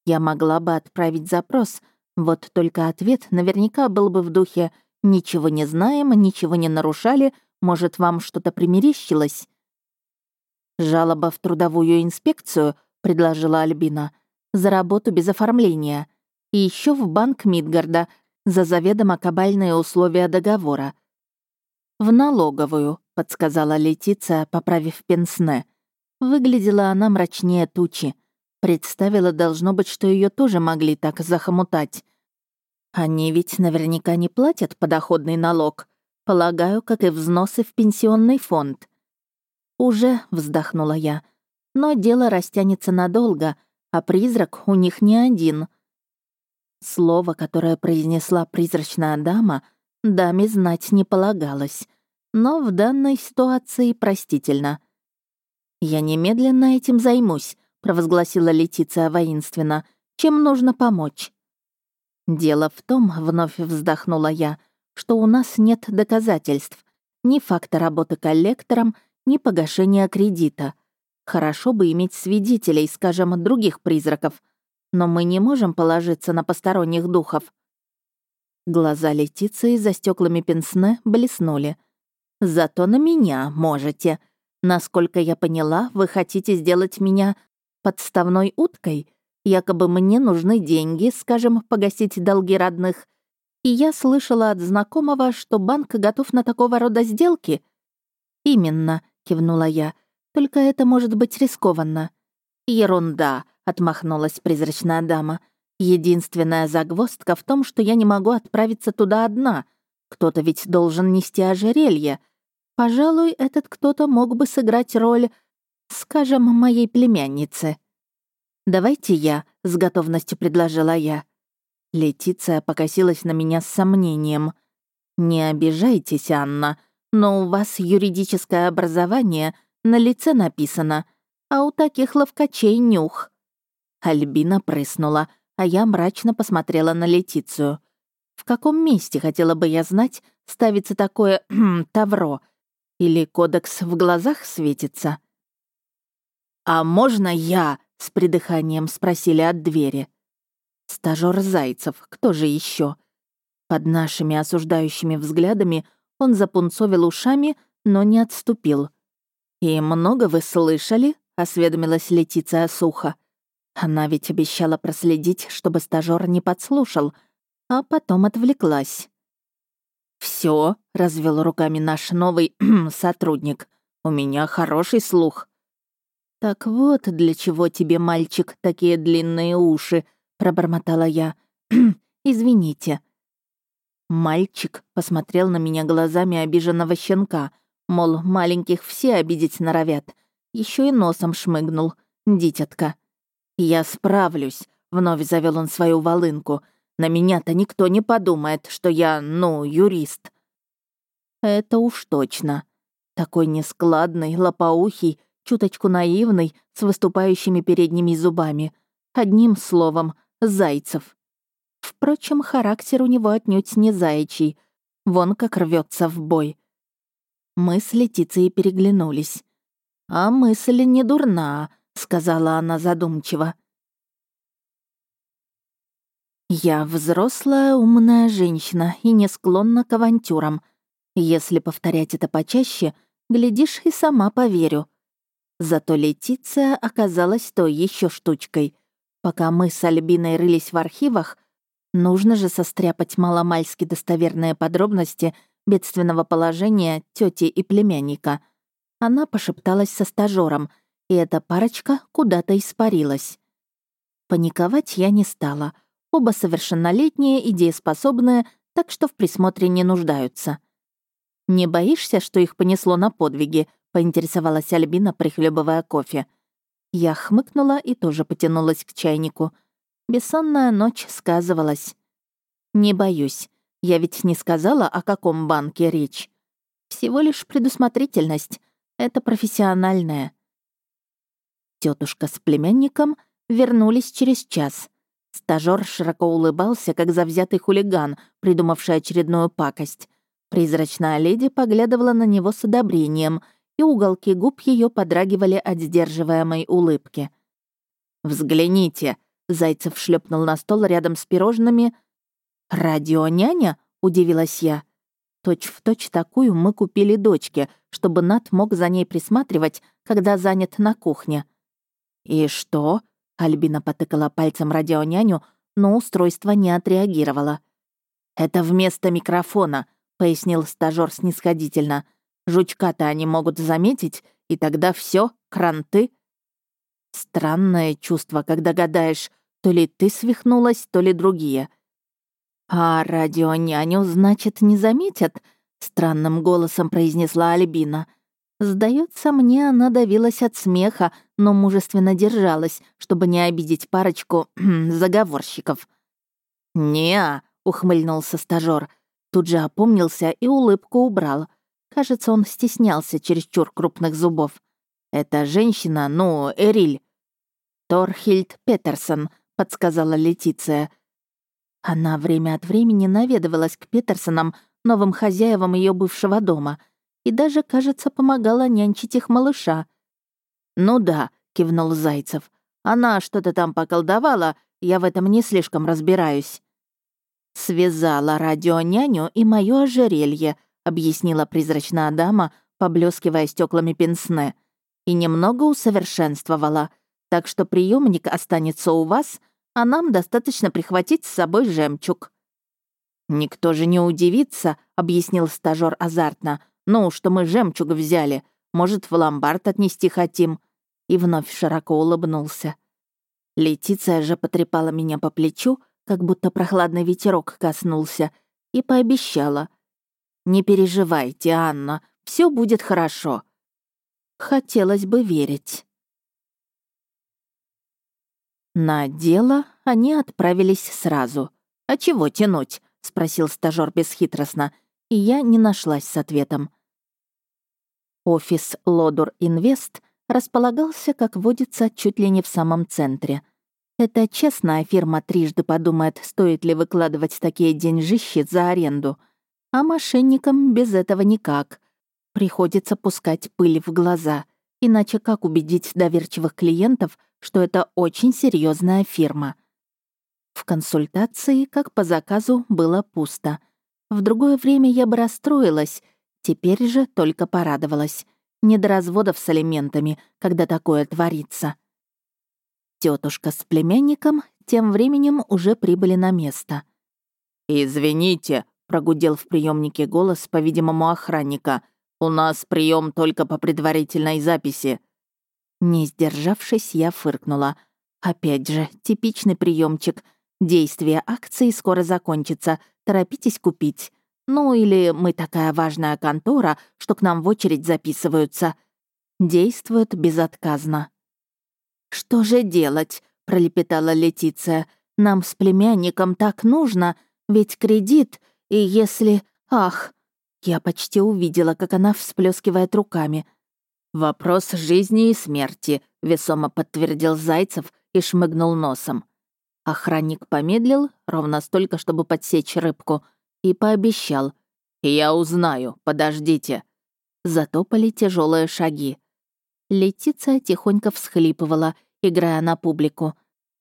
Я могла бы отправить запрос, вот только ответ наверняка был бы в духе «Ничего не знаем, ничего не нарушали, может, вам что-то примерещилось?» «Жалоба в трудовую инспекцию», — предложила Альбина. «За работу без оформления. и еще в банк Мидгарда за заведомо кабальные условия договора. «В налоговую», — подсказала Летиция, поправив пенсне. Выглядела она мрачнее тучи. Представила, должно быть, что ее тоже могли так захомутать. Они ведь наверняка не платят подоходный налог. Полагаю, как и взносы в пенсионный фонд. «Уже», — вздохнула я. «Но дело растянется надолго, а призрак у них не один». Слово, которое произнесла призрачная дама, даме знать не полагалось. Но в данной ситуации простительно. «Я немедленно этим займусь», провозгласила Летиция воинственно. «Чем нужно помочь?» «Дело в том», — вновь вздохнула я, «что у нас нет доказательств, ни факта работы коллектором, ни погашения кредита. Хорошо бы иметь свидетелей, скажем, других призраков, но мы не можем положиться на посторонних духов». Глаза Летиции за стеклами пенсне блеснули. «Зато на меня можете. Насколько я поняла, вы хотите сделать меня подставной уткой. Якобы мне нужны деньги, скажем, погасить долги родных. И я слышала от знакомого, что банк готов на такого рода сделки. «Именно», — кивнула я, — «только это может быть рискованно». «Ерунда», — отмахнулась призрачная дама. «Единственная загвоздка в том, что я не могу отправиться туда одна. Кто-то ведь должен нести ожерелье. Пожалуй, этот кто-то мог бы сыграть роль Скажем, моей племяннице. «Давайте я», — с готовностью предложила я. Летиция покосилась на меня с сомнением. «Не обижайтесь, Анна, но у вас юридическое образование на лице написано, а у таких ловкачей нюх». Альбина прыснула, а я мрачно посмотрела на Летицию. В каком месте, хотела бы я знать, ставится такое тавро? Или кодекс в глазах светится?» «А можно я?» — с придыханием спросили от двери. Стажёр Зайцев, кто же еще? Под нашими осуждающими взглядами он запунцовил ушами, но не отступил. «И много вы слышали?» — осведомилась Летиция сухо. Она ведь обещала проследить, чтобы стажёр не подслушал, а потом отвлеклась. «Всё», — развел руками наш новый сотрудник, — «у меня хороший слух». «Так вот, для чего тебе, мальчик, такие длинные уши», — пробормотала я. «Извините». Мальчик посмотрел на меня глазами обиженного щенка, мол, маленьких все обидеть норовят. Еще и носом шмыгнул. Дитятка. «Я справлюсь», — вновь завел он свою волынку. «На меня-то никто не подумает, что я, ну, юрист». «Это уж точно. Такой нескладный, лопоухий, чуточку наивный, с выступающими передними зубами. Одним словом, Зайцев. Впрочем, характер у него отнюдь не заячий. Вон как рвется в бой. Мы с Летицией переглянулись. «А мысль не дурна», — сказала она задумчиво. «Я взрослая, умная женщина и не склонна к авантюрам. Если повторять это почаще, глядишь, и сама поверю. Зато Летиция оказалась той еще штучкой. Пока мы с Альбиной рылись в архивах, нужно же состряпать маломальски достоверные подробности бедственного положения тети и племянника. Она пошепталась со стажером, и эта парочка куда-то испарилась. Паниковать я не стала. Оба совершеннолетние и дееспособные, так что в присмотре не нуждаются. «Не боишься, что их понесло на подвиги?» — поинтересовалась Альбина, прихлебывая кофе. Я хмыкнула и тоже потянулась к чайнику. Бессонная ночь сказывалась. «Не боюсь. Я ведь не сказала, о каком банке речь. Всего лишь предусмотрительность. Это профессиональное». Тетушка с племянником вернулись через час. Стажёр широко улыбался, как завзятый хулиган, придумавший очередную пакость. Призрачная леди поглядывала на него с одобрением — и уголки губ ее подрагивали от сдерживаемой улыбки. «Взгляните!» — Зайцев шлепнул на стол рядом с пирожными. «Радионяня?» — удивилась я. Точь в точь такую мы купили дочке, чтобы Нат мог за ней присматривать, когда занят на кухне. «И что?» — Альбина потыкала пальцем радионяню, но устройство не отреагировало. «Это вместо микрофона», — пояснил стажёр снисходительно. «Жучка-то они могут заметить, и тогда все, кранты». Странное чувство, когда гадаешь, то ли ты свихнулась, то ли другие. «А радионяню, значит, не заметят?» — странным голосом произнесла Альбина. Сдается мне, она давилась от смеха, но мужественно держалась, чтобы не обидеть парочку заговорщиков. «Не-а», ухмыльнулся стажёр. Тут же опомнился и улыбку убрал. Кажется, он стеснялся чересчур крупных зубов. «Это женщина, ну, Эриль». «Торхильд Петерсон», — подсказала Летиция. Она время от времени наведывалась к Петерсонам, новым хозяевам ее бывшего дома, и даже, кажется, помогала нянчить их малыша. «Ну да», — кивнул Зайцев. «Она что-то там поколдовала, я в этом не слишком разбираюсь». «Связала радионяню и мое ожерелье», — объяснила призрачная дама, поблескивая стеклами пенсне, «и немного усовершенствовала, так что приемник останется у вас, а нам достаточно прихватить с собой жемчуг». «Никто же не удивится», — объяснил стажёр азартно, «ну, что мы жемчуг взяли, может, в ломбард отнести хотим». И вновь широко улыбнулся. Летиция же потрепала меня по плечу, как будто прохладный ветерок коснулся, и пообещала. «Не переживайте, Анна, все будет хорошо». Хотелось бы верить. На дело они отправились сразу. «А чего тянуть?» — спросил стажёр бесхитростно, и я не нашлась с ответом. Офис Лодур Инвест располагался, как водится, чуть ли не в самом центре — это честная фирма трижды подумает, стоит ли выкладывать такие деньжищи за аренду. А мошенникам без этого никак. Приходится пускать пыль в глаза. Иначе как убедить доверчивых клиентов, что это очень серьезная фирма? В консультации, как по заказу, было пусто. В другое время я бы расстроилась, теперь же только порадовалась. Не до разводов с алиментами, когда такое творится. Тетушка с племянником тем временем уже прибыли на место. «Извините», — прогудел в приемнике голос, по-видимому, охранника. «У нас прием только по предварительной записи». Не сдержавшись, я фыркнула. Опять же, типичный приемчик. Действие акции скоро закончится. Торопитесь купить. Ну или мы такая важная контора, что к нам в очередь записываются. Действует безотказно. «Что же делать?» — пролепетала Летиция. «Нам с племянником так нужно, ведь кредит, и если... Ах!» Я почти увидела, как она всплескивает руками. «Вопрос жизни и смерти», — весомо подтвердил Зайцев и шмыгнул носом. Охранник помедлил, ровно столько, чтобы подсечь рыбку, и пообещал. «Я узнаю, подождите». Затопали тяжелые шаги. Летиция тихонько всхлипывала, играя на публику.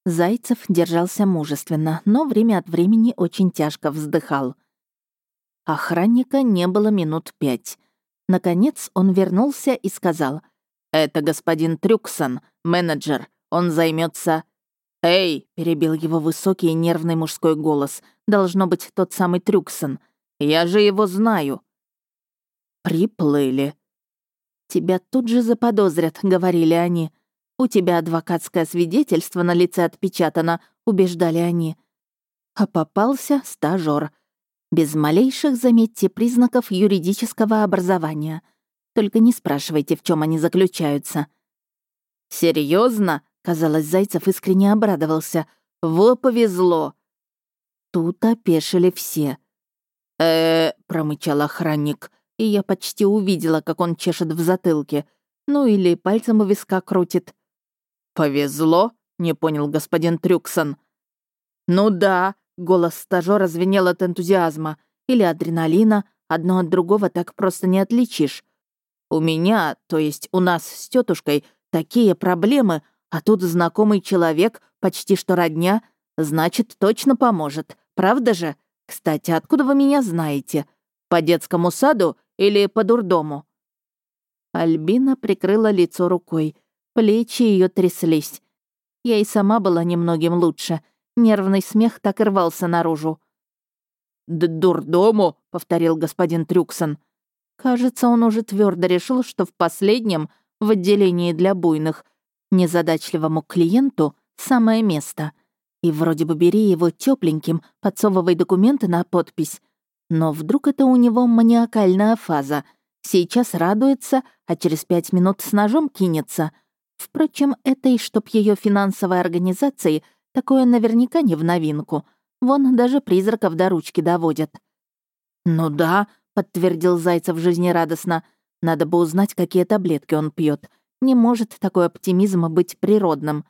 Зайцев держался мужественно, но время от времени очень тяжко вздыхал. Охранника не было минут пять. Наконец он вернулся и сказал. «Это господин Трюксон, менеджер. Он займется. «Эй!» — перебил его высокий и нервный мужской голос. «Должно быть тот самый Трюксон. Я же его знаю». «Приплыли», «Тебя тут же заподозрят», — говорили они. «У тебя адвокатское свидетельство на лице отпечатано», — убеждали они. А попался стажёр. Без малейших, заметьте, признаков юридического образования. Только не спрашивайте, в чем они заключаются. Серьезно? Казалось, Зайцев искренне обрадовался. «Во повезло!» Тут опешили все. э промычал охранник и я почти увидела, как он чешет в затылке. Ну или пальцем у виска крутит. «Повезло?» — не понял господин Трюксон. «Ну да», — голос стажёра звенел от энтузиазма. «Или адреналина. Одно от другого так просто не отличишь. У меня, то есть у нас с тетушкой, такие проблемы, а тут знакомый человек, почти что родня, значит, точно поможет. Правда же? Кстати, откуда вы меня знаете? По детскому саду или по дурдому?» Альбина прикрыла лицо рукой. Плечи ее тряслись. Я и сама была немногим лучше. Нервный смех так и рвался наружу. «Д «Дурдому», — повторил господин Трюксон. Кажется, он уже твердо решил, что в последнем, в отделении для буйных, незадачливому клиенту самое место. И вроде бы бери его тепленьким, подсовывай документы на подпись. Но вдруг это у него маниакальная фаза. Сейчас радуется, а через пять минут с ножом кинется. Впрочем, этой, чтоб ее финансовой организации, такое наверняка не в новинку. Вон даже призраков до ручки доводят. «Ну да», — подтвердил Зайцев жизнерадостно. «Надо бы узнать, какие таблетки он пьет. Не может такой оптимизм быть природным.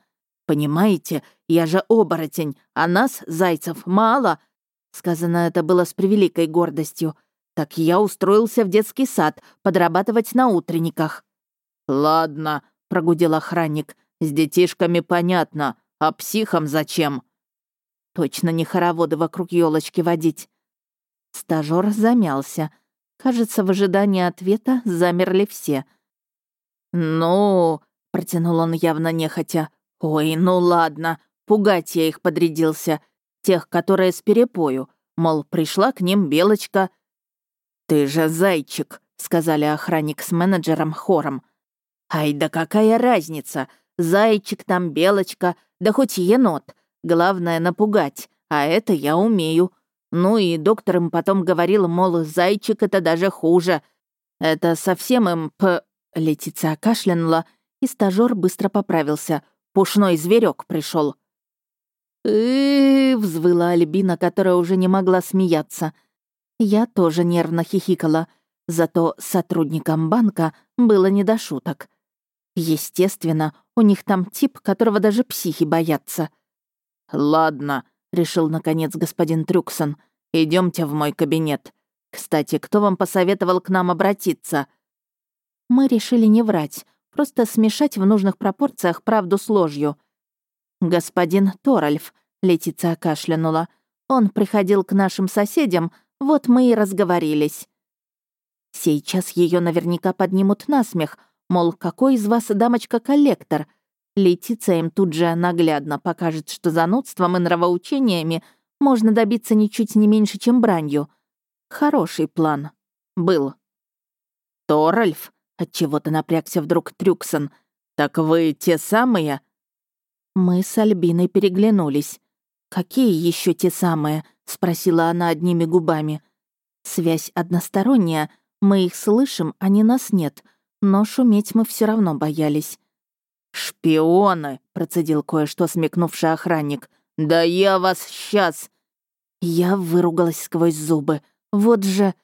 Понимаете, я же оборотень, а нас, зайцев, мало». Сказано это было с превеликой гордостью. Так я устроился в детский сад, подрабатывать на утренниках. «Ладно», — прогудел охранник, — «с детишками понятно, а психом зачем?» Точно не хороводы вокруг елочки водить. Стажёр замялся. Кажется, в ожидании ответа замерли все. «Ну...» — протянул он явно нехотя. «Ой, ну ладно, пугать я их подрядился. Тех, которые с перепою. Мол, пришла к ним белочка». «Ты же зайчик», — сказали охранник с менеджером хором. «Ай, да какая разница? Зайчик там, белочка, да хоть енот. Главное — напугать, а это я умею. Ну и доктор им потом говорил, мол, зайчик — это даже хуже. Это совсем им п...» Летиция кашлянула, и стажёр быстро поправился. Пушной зверек пришел. взвыла Альбина, которая уже не могла смеяться. Я тоже нервно хихикала, зато сотрудникам банка было не до шуток. Естественно, у них там тип, которого даже психи боятся. «Ладно», — решил наконец господин Трюксон, идемте в мой кабинет. Кстати, кто вам посоветовал к нам обратиться?» Мы решили не врать, просто смешать в нужных пропорциях правду с ложью. «Господин Торальф», — Летиция кашлянула, — «он приходил к нашим соседям, вот мы и разговорились». Сейчас ее наверняка поднимут на смех, мол, какой из вас дамочка-коллектор — Летиция им тут же наглядно покажет, что занудством и нравоучениями можно добиться ничуть не меньше, чем бранью. Хороший план. Был. «Торальф?» — отчего-то напрягся вдруг Трюксон. «Так вы те самые?» Мы с Альбиной переглянулись. «Какие еще те самые?» — спросила она одними губами. «Связь односторонняя, мы их слышим, а не нас нет, но шуметь мы все равно боялись. «Шпионы!» — процедил кое-что смекнувший охранник. «Да я вас сейчас!» Я выругалась сквозь зубы. «Вот же...»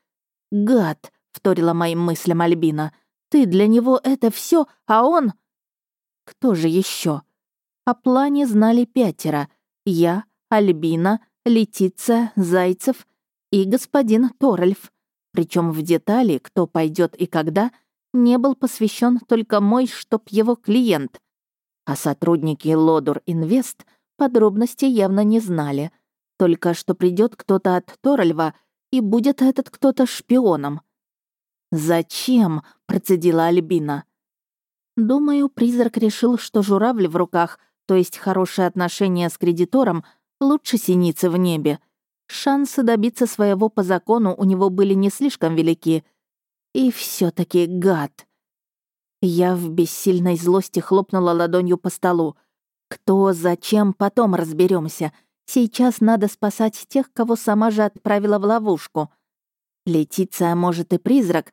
«Гад!» — вторила моим мыслям Альбина. «Ты для него это все, а он...» «Кто же еще? О плане знали пятеро. Я, Альбина, Летиция, Зайцев и господин Торальф. Причем в детали, кто пойдет и когда — не был посвящен только мой, чтоб его клиент. А сотрудники Лодур Инвест подробностей явно не знали. Только что придет кто-то от Торальва, и будет этот кто-то шпионом. «Зачем?» — процедила Альбина. Думаю, призрак решил, что журавль в руках, то есть хорошие отношения с кредитором, лучше синицы в небе. Шансы добиться своего по закону у него были не слишком велики — и все таки гад. Я в бессильной злости хлопнула ладонью по столу. Кто, зачем, потом разберемся. Сейчас надо спасать тех, кого сама же отправила в ловушку. Летиция, может, и призрак,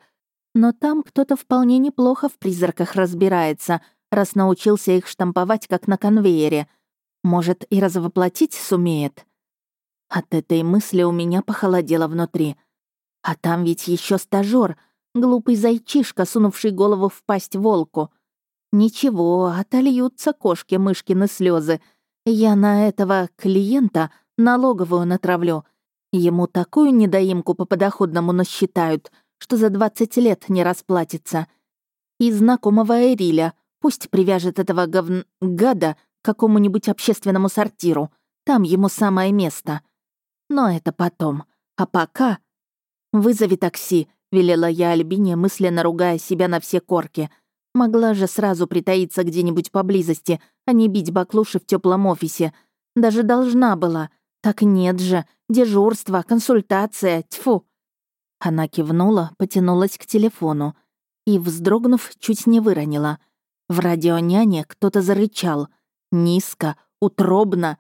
но там кто-то вполне неплохо в призраках разбирается, раз научился их штамповать, как на конвейере. Может, и развоплотить сумеет. От этой мысли у меня похолодело внутри. А там ведь еще стажёр — Глупый зайчишка, сунувший голову в пасть волку. Ничего, отольются кошки-мышкины слезы. Я на этого клиента налоговую натравлю. Ему такую недоимку по подоходному насчитают, что за 20 лет не расплатится. И знакомого Эриля пусть привяжет этого говн... гада к какому-нибудь общественному сортиру. Там ему самое место. Но это потом. А пока... Вызови такси, велела я Альбине, мысленно ругая себя на все корки. Могла же сразу притаиться где-нибудь поблизости, а не бить баклуши в теплом офисе. Даже должна была. Так нет же. Дежурство, консультация, тьфу. Она кивнула, потянулась к телефону и, вздрогнув, чуть не выронила. В радионяне кто-то зарычал. Низко, утробно.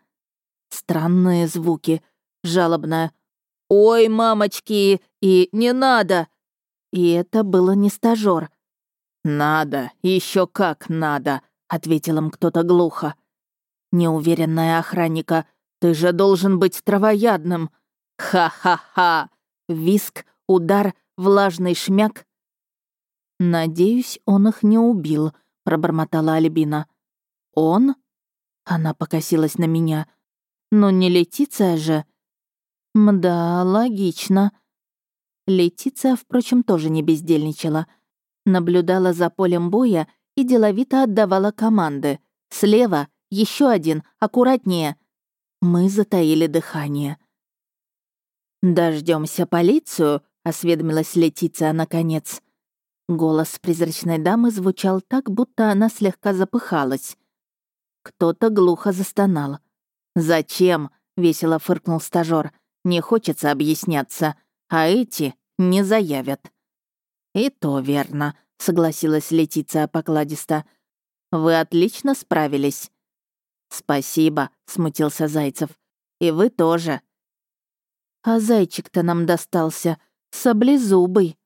Странные звуки. Жалобное «Ой, мамочки, и не надо!» И это было не стажёр. «Надо, еще как надо», — ответил им кто-то глухо. Неуверенная охранника. «Ты же должен быть травоядным!» «Ха-ха-ха!» Виск, удар, влажный шмяк. «Надеюсь, он их не убил», — пробормотала Альбина. «Он?» Она покосилась на меня. «Ну не Летиция же?» «Мда, логично». Летиция, впрочем, тоже не бездельничала. Наблюдала за полем боя и деловито отдавала команды. «Слева! еще один! Аккуратнее!» Мы затаили дыхание. Дождемся полицию?» — осведомилась Летиция наконец. Голос призрачной дамы звучал так, будто она слегка запыхалась. Кто-то глухо застонал. «Зачем?» — весело фыркнул стажёр. «Не хочется объясняться, а эти не заявят». «И то верно», — согласилась Летиция покладисто. «Вы отлично справились». «Спасибо», — смутился Зайцев. «И вы тоже». «А зайчик-то нам достался, саблезубый»,